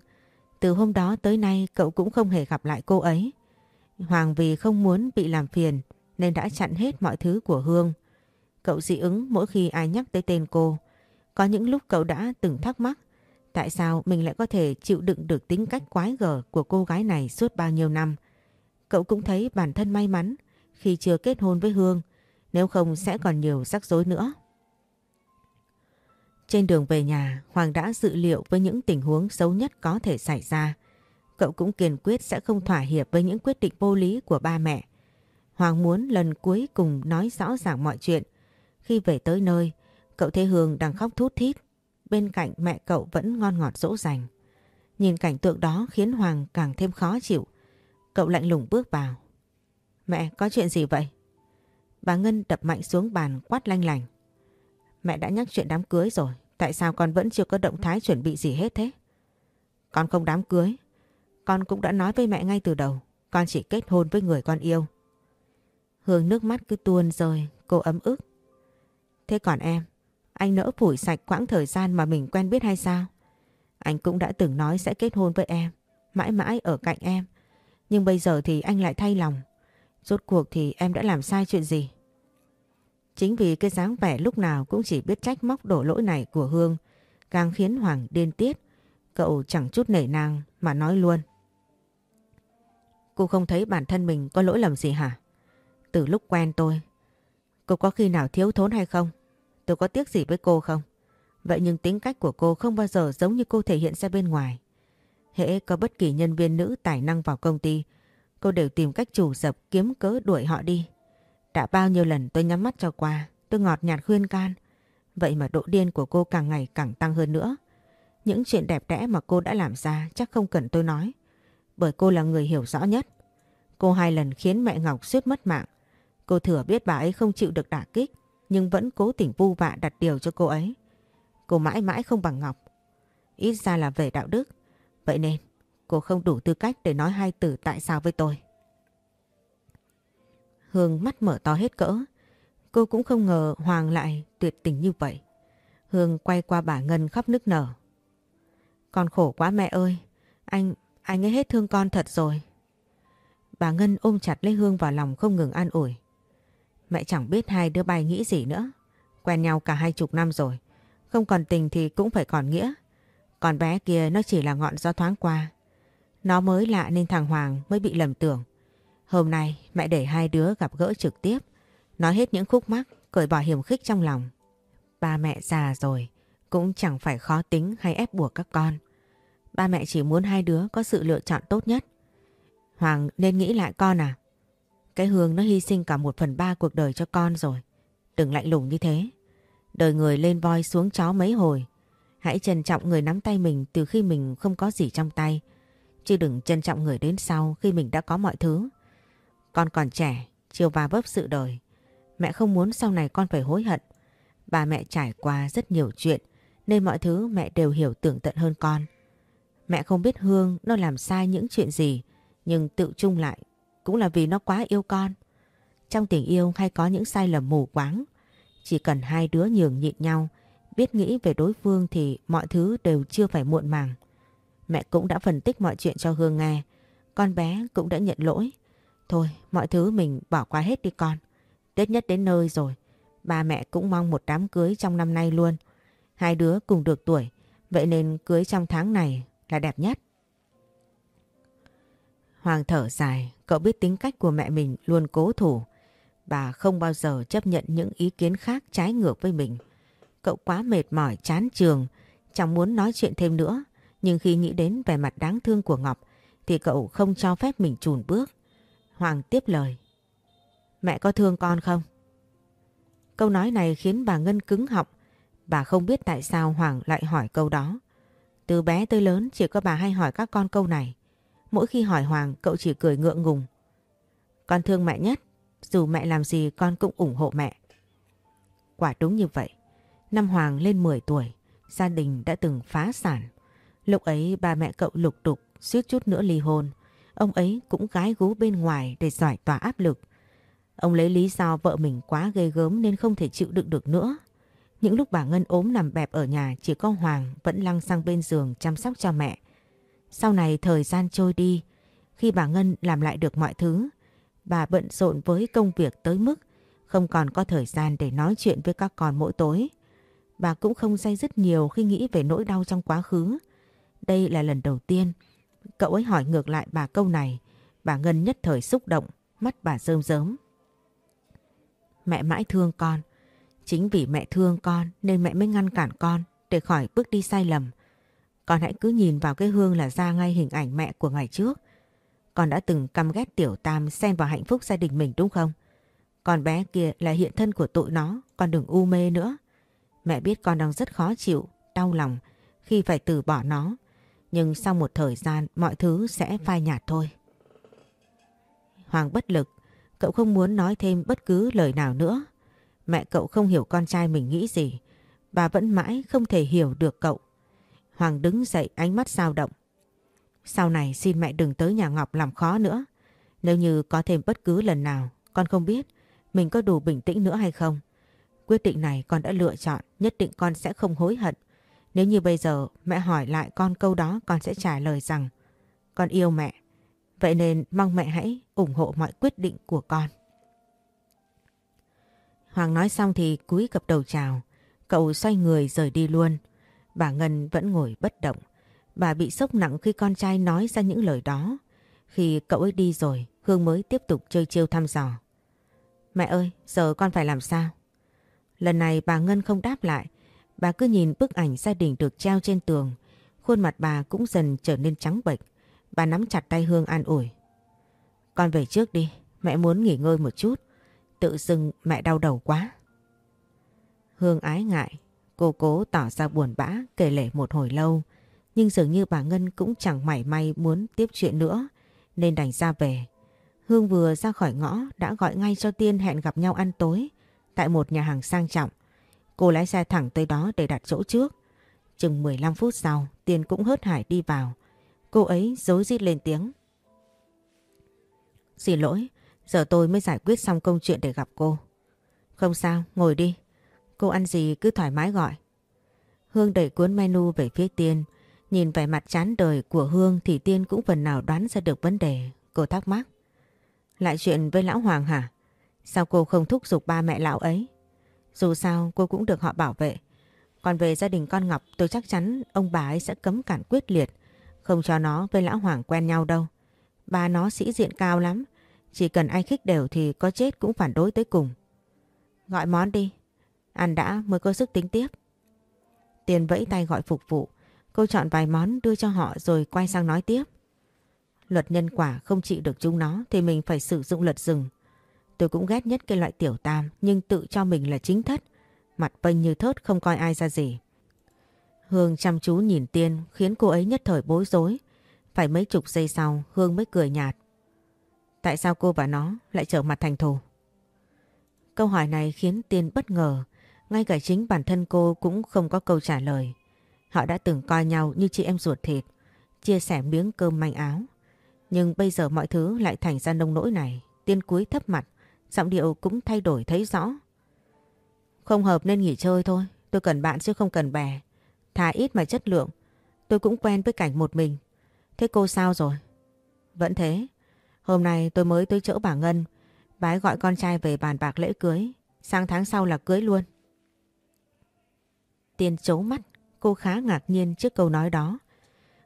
từ hôm đó tới nay cậu cũng không hề gặp lại cô ấy. Hoàng vì không muốn bị làm phiền nên đã chặn hết mọi thứ của Hương. Cậu dị ứng mỗi khi ai nhắc tới tên cô. Có những lúc cậu đã từng thắc mắc tại sao mình lại có thể chịu đựng được tính cách quái gở của cô gái này suốt bao nhiêu năm. Cậu cũng thấy bản thân may mắn khi chưa kết hôn với Hương, nếu không sẽ còn nhiều rắc rối nữa. Trên đường về nhà, Hoàng đã dự liệu với những tình huống xấu nhất có thể xảy ra. Cậu cũng kiên quyết sẽ không thỏa hiệp với những quyết định vô lý của ba mẹ. Hoàng muốn lần cuối cùng nói rõ ràng mọi chuyện. Khi về tới nơi, cậu thấy Hương đang khóc thút thít. Bên cạnh mẹ cậu vẫn ngon ngọt dỗ dành. Nhìn cảnh tượng đó khiến Hoàng càng thêm khó chịu. Cậu lạnh lùng bước vào. Mẹ, có chuyện gì vậy? Bà Ngân đập mạnh xuống bàn quát lanh lành. Mẹ đã nhắc chuyện đám cưới rồi. Tại sao con vẫn chưa có động thái chuẩn bị gì hết thế? Con không đám cưới. Con cũng đã nói với mẹ ngay từ đầu. Con chỉ kết hôn với người con yêu. Hương nước mắt cứ tuôn rồi cô ấm ức. Thế còn em, anh nỡ phủi sạch quãng thời gian mà mình quen biết hay sao? Anh cũng đã từng nói sẽ kết hôn với em, mãi mãi ở cạnh em. Nhưng bây giờ thì anh lại thay lòng. Rốt cuộc thì em đã làm sai chuyện gì? Chính vì cái dáng vẻ lúc nào cũng chỉ biết trách móc đổ lỗi này của Hương càng khiến Hoàng điên tiết. Cậu chẳng chút nể nang mà nói luôn. Cô không thấy bản thân mình có lỗi lầm gì hả? Từ lúc quen tôi, cô có khi nào thiếu thốn hay không? Tôi có tiếc gì với cô không? Vậy nhưng tính cách của cô không bao giờ giống như cô thể hiện ra bên ngoài. Hễ có bất kỳ nhân viên nữ tài năng vào công ty, cô đều tìm cách chủ dập kiếm cớ đuổi họ đi. Đã bao nhiêu lần tôi nhắm mắt cho qua, tôi ngọt nhạt khuyên can. Vậy mà độ điên của cô càng ngày càng tăng hơn nữa. Những chuyện đẹp đẽ mà cô đã làm ra chắc không cần tôi nói. Bởi cô là người hiểu rõ nhất. Cô hai lần khiến mẹ Ngọc suýt mất mạng. Cô thừa biết bà ấy không chịu được đả kích nhưng vẫn cố tình vu vạ đặt điều cho cô ấy. Cô mãi mãi không bằng Ngọc. Ít ra là về đạo đức. Vậy nên cô không đủ tư cách để nói hai từ tại sao với tôi. Hương mắt mở to hết cỡ. Cô cũng không ngờ Hoàng lại tuyệt tình như vậy. Hương quay qua bà Ngân khóc nức nở. Con khổ quá mẹ ơi. Anh, anh ấy hết thương con thật rồi. Bà Ngân ôm chặt lấy Hương vào lòng không ngừng an ủi. Mẹ chẳng biết hai đứa bay nghĩ gì nữa. Quen nhau cả hai chục năm rồi. Không còn tình thì cũng phải còn nghĩa. Còn bé kia nó chỉ là ngọn gió thoáng qua. Nó mới lạ nên thằng Hoàng mới bị lầm tưởng. Hôm nay mẹ để hai đứa gặp gỡ trực tiếp. Nói hết những khúc mắc, cởi bỏ hiểm khích trong lòng. Ba mẹ già rồi, cũng chẳng phải khó tính hay ép buộc các con. Ba mẹ chỉ muốn hai đứa có sự lựa chọn tốt nhất. Hoàng nên nghĩ lại con à? Cái Hương nó hy sinh cả một phần ba cuộc đời cho con rồi. Đừng lạnh lùng như thế. Đời người lên voi xuống chó mấy hồi. Hãy trân trọng người nắm tay mình từ khi mình không có gì trong tay. Chứ đừng trân trọng người đến sau khi mình đã có mọi thứ. Con còn trẻ, chiều va vấp sự đời. Mẹ không muốn sau này con phải hối hận. Bà mẹ trải qua rất nhiều chuyện nên mọi thứ mẹ đều hiểu tưởng tận hơn con. Mẹ không biết Hương nó làm sai những chuyện gì nhưng tự chung lại cũng là vì nó quá yêu con. Trong tình yêu hay có những sai lầm mù quáng. Chỉ cần hai đứa nhường nhịn nhau, biết nghĩ về đối phương thì mọi thứ đều chưa phải muộn màng. Mẹ cũng đã phân tích mọi chuyện cho Hương nghe. Con bé cũng đã nhận lỗi. Thôi, mọi thứ mình bỏ qua hết đi con. Tết nhất đến nơi rồi. Ba mẹ cũng mong một đám cưới trong năm nay luôn. Hai đứa cùng được tuổi. Vậy nên cưới trong tháng này là đẹp nhất. Hoàng thở dài, cậu biết tính cách của mẹ mình luôn cố thủ. Bà không bao giờ chấp nhận những ý kiến khác trái ngược với mình. Cậu quá mệt mỏi chán trường, chẳng muốn nói chuyện thêm nữa. Nhưng khi nghĩ đến vẻ mặt đáng thương của Ngọc thì cậu không cho phép mình chùn bước. Hoàng tiếp lời. Mẹ có thương con không? Câu nói này khiến bà Ngân cứng họng. Bà không biết tại sao Hoàng lại hỏi câu đó. Từ bé tới lớn chỉ có bà hay hỏi các con câu này. Mỗi khi hỏi Hoàng cậu chỉ cười ngượng ngùng. Con thương mẹ nhất, dù mẹ làm gì con cũng ủng hộ mẹ. Quả đúng như vậy. Năm Hoàng lên 10 tuổi, gia đình đã từng phá sản. Lúc ấy ba mẹ cậu lục đục, suýt chút nữa ly hôn. Ông ấy cũng gái gú bên ngoài để giải tỏa áp lực. Ông lấy lý do vợ mình quá ghê gớm nên không thể chịu đựng được nữa. Những lúc bà Ngân ốm nằm bẹp ở nhà chỉ có Hoàng vẫn lăng sang bên giường chăm sóc cho mẹ. Sau này thời gian trôi đi, khi bà Ngân làm lại được mọi thứ, bà bận rộn với công việc tới mức không còn có thời gian để nói chuyện với các con mỗi tối. Bà cũng không say dứt nhiều khi nghĩ về nỗi đau trong quá khứ. Đây là lần đầu tiên cậu ấy hỏi ngược lại bà câu này. Bà Ngân nhất thời xúc động, mắt bà rơm rớm. Mẹ mãi thương con. Chính vì mẹ thương con nên mẹ mới ngăn cản con để khỏi bước đi sai lầm. Con hãy cứ nhìn vào cái hương là ra ngay hình ảnh mẹ của ngày trước. Con đã từng căm ghét tiểu tam xen vào hạnh phúc gia đình mình đúng không? Con bé kia là hiện thân của tụi nó, con đừng u mê nữa. Mẹ biết con đang rất khó chịu, đau lòng khi phải từ bỏ nó. Nhưng sau một thời gian mọi thứ sẽ phai nhạt thôi. Hoàng bất lực, cậu không muốn nói thêm bất cứ lời nào nữa. Mẹ cậu không hiểu con trai mình nghĩ gì. Bà vẫn mãi không thể hiểu được cậu. Hoàng đứng dậy ánh mắt dao động. Sau này xin mẹ đừng tới nhà Ngọc làm khó nữa. Nếu như có thêm bất cứ lần nào, con không biết mình có đủ bình tĩnh nữa hay không. Quyết định này con đã lựa chọn, nhất định con sẽ không hối hận. Nếu như bây giờ mẹ hỏi lại con câu đó con sẽ trả lời rằng con yêu mẹ. Vậy nên mong mẹ hãy ủng hộ mọi quyết định của con. Hoàng nói xong thì cúi cập đầu chào. Cậu xoay người rời đi luôn. Bà Ngân vẫn ngồi bất động. Bà bị sốc nặng khi con trai nói ra những lời đó. Khi cậu ấy đi rồi, Hương mới tiếp tục chơi chiêu thăm dò. Mẹ ơi, giờ con phải làm sao? Lần này bà Ngân không đáp lại. Bà cứ nhìn bức ảnh gia đình được treo trên tường. Khuôn mặt bà cũng dần trở nên trắng bệch. Bà nắm chặt tay Hương an ủi. Con về trước đi, mẹ muốn nghỉ ngơi một chút. Tự dưng mẹ đau đầu quá. Hương ái ngại, cô cố tỏ ra buồn bã kể lể một hồi lâu. Nhưng dường như bà Ngân cũng chẳng mảy may muốn tiếp chuyện nữa nên đành ra về. Hương vừa ra khỏi ngõ đã gọi ngay cho Tiên hẹn gặp nhau ăn tối tại một nhà hàng sang trọng. Cô lái xe thẳng tới đó để đặt chỗ trước. Chừng 15 phút sau, Tiên cũng hớt hải đi vào. Cô ấy dối rít lên tiếng. Xin lỗi, giờ tôi mới giải quyết xong công chuyện để gặp cô. Không sao, ngồi đi. Cô ăn gì cứ thoải mái gọi. Hương đẩy cuốn menu về phía Tiên, Nhìn vẻ mặt chán đời của Hương thì Tiên cũng phần nào đoán ra được vấn đề. Cô thắc mắc. Lại chuyện với lão Hoàng hả? Sao cô không thúc giục ba mẹ lão ấy? Dù sao, cô cũng được họ bảo vệ. Còn về gia đình con Ngọc, tôi chắc chắn ông bà ấy sẽ cấm cản quyết liệt. Không cho nó với lão Hoàng quen nhau đâu. Ba nó sĩ diện cao lắm. Chỉ cần ai khích đều thì có chết cũng phản đối tới cùng. Gọi món đi. Ăn đã mới có sức tính tiếp. Tiền vẫy tay gọi phục vụ. Cô chọn vài món đưa cho họ rồi quay sang nói tiếp. Luật nhân quả không trị được chúng nó thì mình phải sử dụng luật rừng. Tôi cũng ghét nhất cái loại tiểu tam nhưng tự cho mình là chính thất. Mặt vênh như thớt không coi ai ra gì. Hương chăm chú nhìn Tiên khiến cô ấy nhất thời bối rối. Phải mấy chục giây sau Hương mới cười nhạt. Tại sao cô và nó lại trở mặt thành thù? Câu hỏi này khiến Tiên bất ngờ. Ngay cả chính bản thân cô cũng không có câu trả lời. Họ đã từng coi nhau như chị em ruột thịt, chia sẻ miếng cơm manh áo. Nhưng bây giờ mọi thứ lại thành ra nông nỗi này. Tiên cúi thấp mặt, giọng điệu cũng thay đổi thấy rõ. Không hợp nên nghỉ chơi thôi, tôi cần bạn chứ không cần bè. Thà ít mà chất lượng, tôi cũng quen với cảnh một mình. Thế cô sao rồi? Vẫn thế. Hôm nay tôi mới tới chỗ bà Ngân, bà ấy gọi con trai về bàn bạc lễ cưới, sang tháng sau là cưới luôn. Tiên chấu mắt, cô khá ngạc nhiên trước câu nói đó.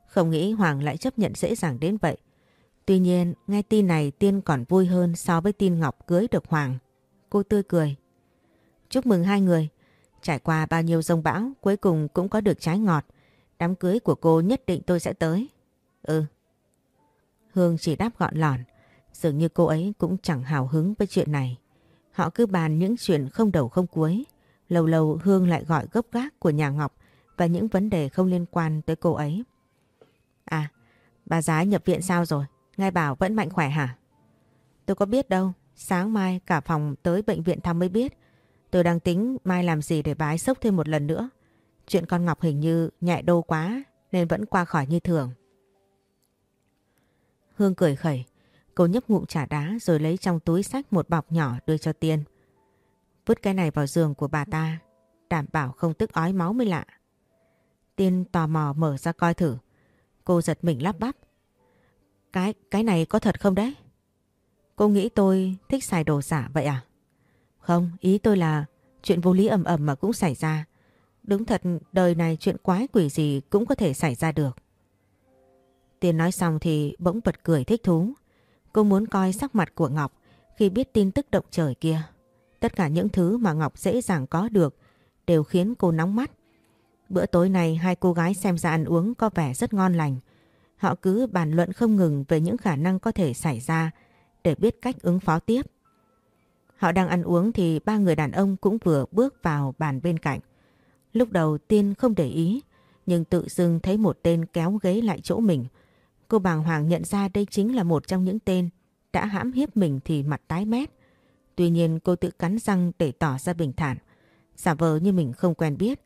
Không nghĩ Hoàng lại chấp nhận dễ dàng đến vậy. Tuy nhiên, nghe tin này Tiên còn vui hơn so với tin Ngọc cưới được Hoàng. Cô tươi cười. Chúc mừng hai người. Trải qua bao nhiêu rông bão, cuối cùng cũng có được trái ngọt. Đám cưới của cô nhất định tôi sẽ tới. Ừ. Hương chỉ đáp gọn lỏn. Dường như cô ấy cũng chẳng hào hứng với chuyện này. Họ cứ bàn những chuyện không đầu không cuối. Lâu lâu Hương lại gọi gấp gác của nhà Ngọc và những vấn đề không liên quan tới cô ấy. À, bà giá nhập viện sao rồi? Nghe bảo vẫn mạnh khỏe hả? Tôi có biết đâu. Sáng mai cả phòng tới bệnh viện thăm mới biết. Tôi đang tính mai làm gì để bái sốc thêm một lần nữa. Chuyện con Ngọc hình như nhẹ đô quá, nên vẫn qua khỏi như thường. Hương cười khẩy. Cô nhấp ngụm trà đá rồi lấy trong túi sách một bọc nhỏ đưa cho Tiên. Vứt cái này vào giường của bà ta. Đảm bảo không tức ói máu mới lạ. Tiên tò mò mở ra coi thử. Cô giật mình lắp bắp. Cái, cái này có thật không đấy? Cô nghĩ tôi thích xài đồ giả vậy à? Không, ý tôi là chuyện vô lý ầm ầm mà cũng xảy ra. Đúng thật, đời này chuyện quái quỷ gì cũng có thể xảy ra được. Tiên nói xong thì bỗng bật cười thích thú. Cô muốn coi sắc mặt của Ngọc khi biết tin tức động trời kia. Tất cả những thứ mà Ngọc dễ dàng có được đều khiến cô nóng mắt. Bữa tối này hai cô gái xem ra ăn uống có vẻ rất ngon lành. Họ cứ bàn luận không ngừng về những khả năng có thể xảy ra để biết cách ứng phó tiếp. Họ đang ăn uống thì ba người đàn ông cũng vừa bước vào bàn bên cạnh. Lúc đầu tiên không để ý, nhưng tự dưng thấy một tên kéo ghế lại chỗ mình. Cô bàng hoàng nhận ra đây chính là một trong những tên đã hãm hiếp mình thì mặt tái mét. Tuy nhiên cô tự cắn răng để tỏ ra bình thản, giả vờ như mình không quen biết.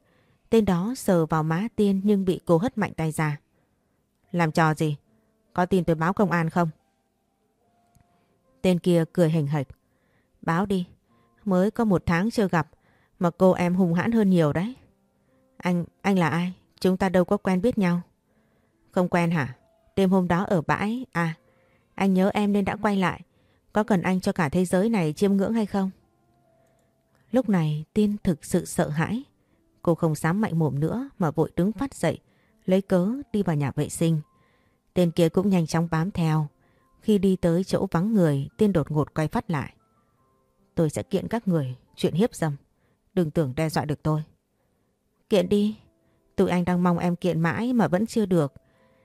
Tên đó sờ vào má tiên nhưng bị cô hất mạnh tay ra. Làm trò gì? Có tin tôi báo công an không? Tên kia cười hình hạch. Báo đi. Mới có một tháng chưa gặp mà cô em hùng hãn hơn nhiều đấy. Anh, anh là ai? Chúng ta đâu có quen biết nhau. Không quen hả? Đêm hôm đó ở bãi, à, anh nhớ em nên đã quay lại. Có cần anh cho cả thế giới này chiêm ngưỡng hay không? Lúc này Tiên thực sự sợ hãi. Cô không dám mạnh mồm nữa mà vội đứng phát dậy, lấy cớ đi vào nhà vệ sinh. Tên kia cũng nhanh chóng bám theo. Khi đi tới chỗ vắng người, Tiên đột ngột quay phát lại. Tôi sẽ kiện các người chuyện hiếp dâm. Đừng tưởng đe dọa được tôi. Kiện đi. Tụi anh đang mong em kiện mãi mà vẫn chưa được.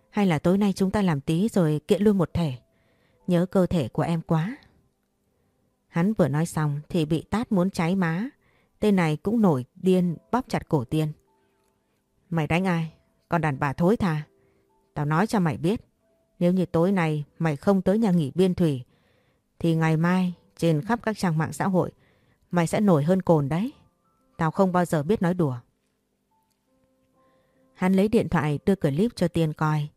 Hay là tối nay chúng ta làm tí rồi kiện luôn một thể. Nhớ cơ thể của em quá. Hắn vừa nói xong thì bị tát muốn cháy má. Tên này cũng nổi điên bóp chặt cổ tiên. Mày đánh ai? Còn đàn bà thối tha Tao nói cho mày biết. Nếu như tối nay mày không tới nhà nghỉ biên thủy, thì ngày mai trên khắp các trang mạng xã hội, mày sẽ nổi hơn cồn đấy. Tao không bao giờ biết nói đùa. Hắn lấy điện thoại đưa clip cho Tiên coi.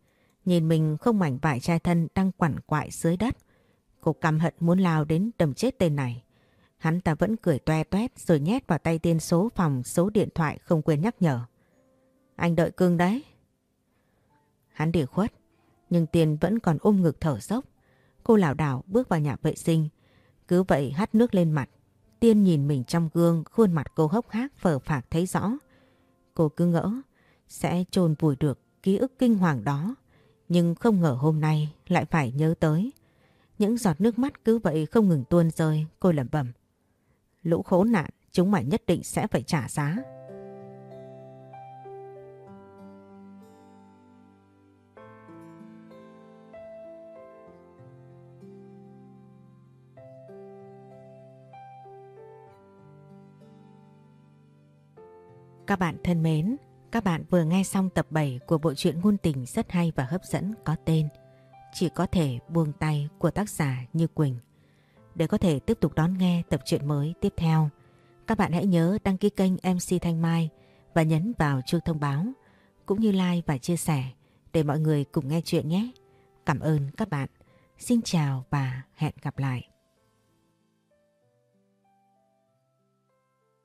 Nhìn mình không mảnh vải trai thân đang quằn quại dưới đất. Cô căm hận muốn lao đến đầm chết tên này. Hắn ta vẫn cười toe toét rồi nhét vào tay Tiên số phòng số điện thoại không quên nhắc nhở. Anh đợi cưng đấy. Hắn để khuất, nhưng Tiên vẫn còn ôm ngực thở dốc. Cô lảo đảo bước vào nhà vệ sinh, cứ vậy hắt nước lên mặt. Tiên nhìn mình trong gương, khuôn mặt cô hốc hác phở phạc thấy rõ. Cô cứ ngỡ sẽ chôn vùi được ký ức kinh hoàng đó, nhưng không ngờ hôm nay lại phải nhớ tới. Những giọt nước mắt cứ vậy không ngừng tuôn rơi, cô lẩm bẩm. Lũ khốn nạn, chúng mày nhất định sẽ phải trả giá. Các bạn thân mến, các bạn vừa nghe xong tập 7 của bộ truyện ngôn tình rất hay và hấp dẫn có tên Chỉ có thể buông tay của tác giả Như Quỳnh. Để có thể tiếp tục đón nghe tập truyện mới tiếp theo, các bạn hãy nhớ đăng ký kênh MC Thanh Mai và nhấn vào chuông thông báo, cũng như like và chia sẻ để mọi người cùng nghe chuyện nhé. Cảm ơn các bạn. Xin chào và hẹn gặp lại.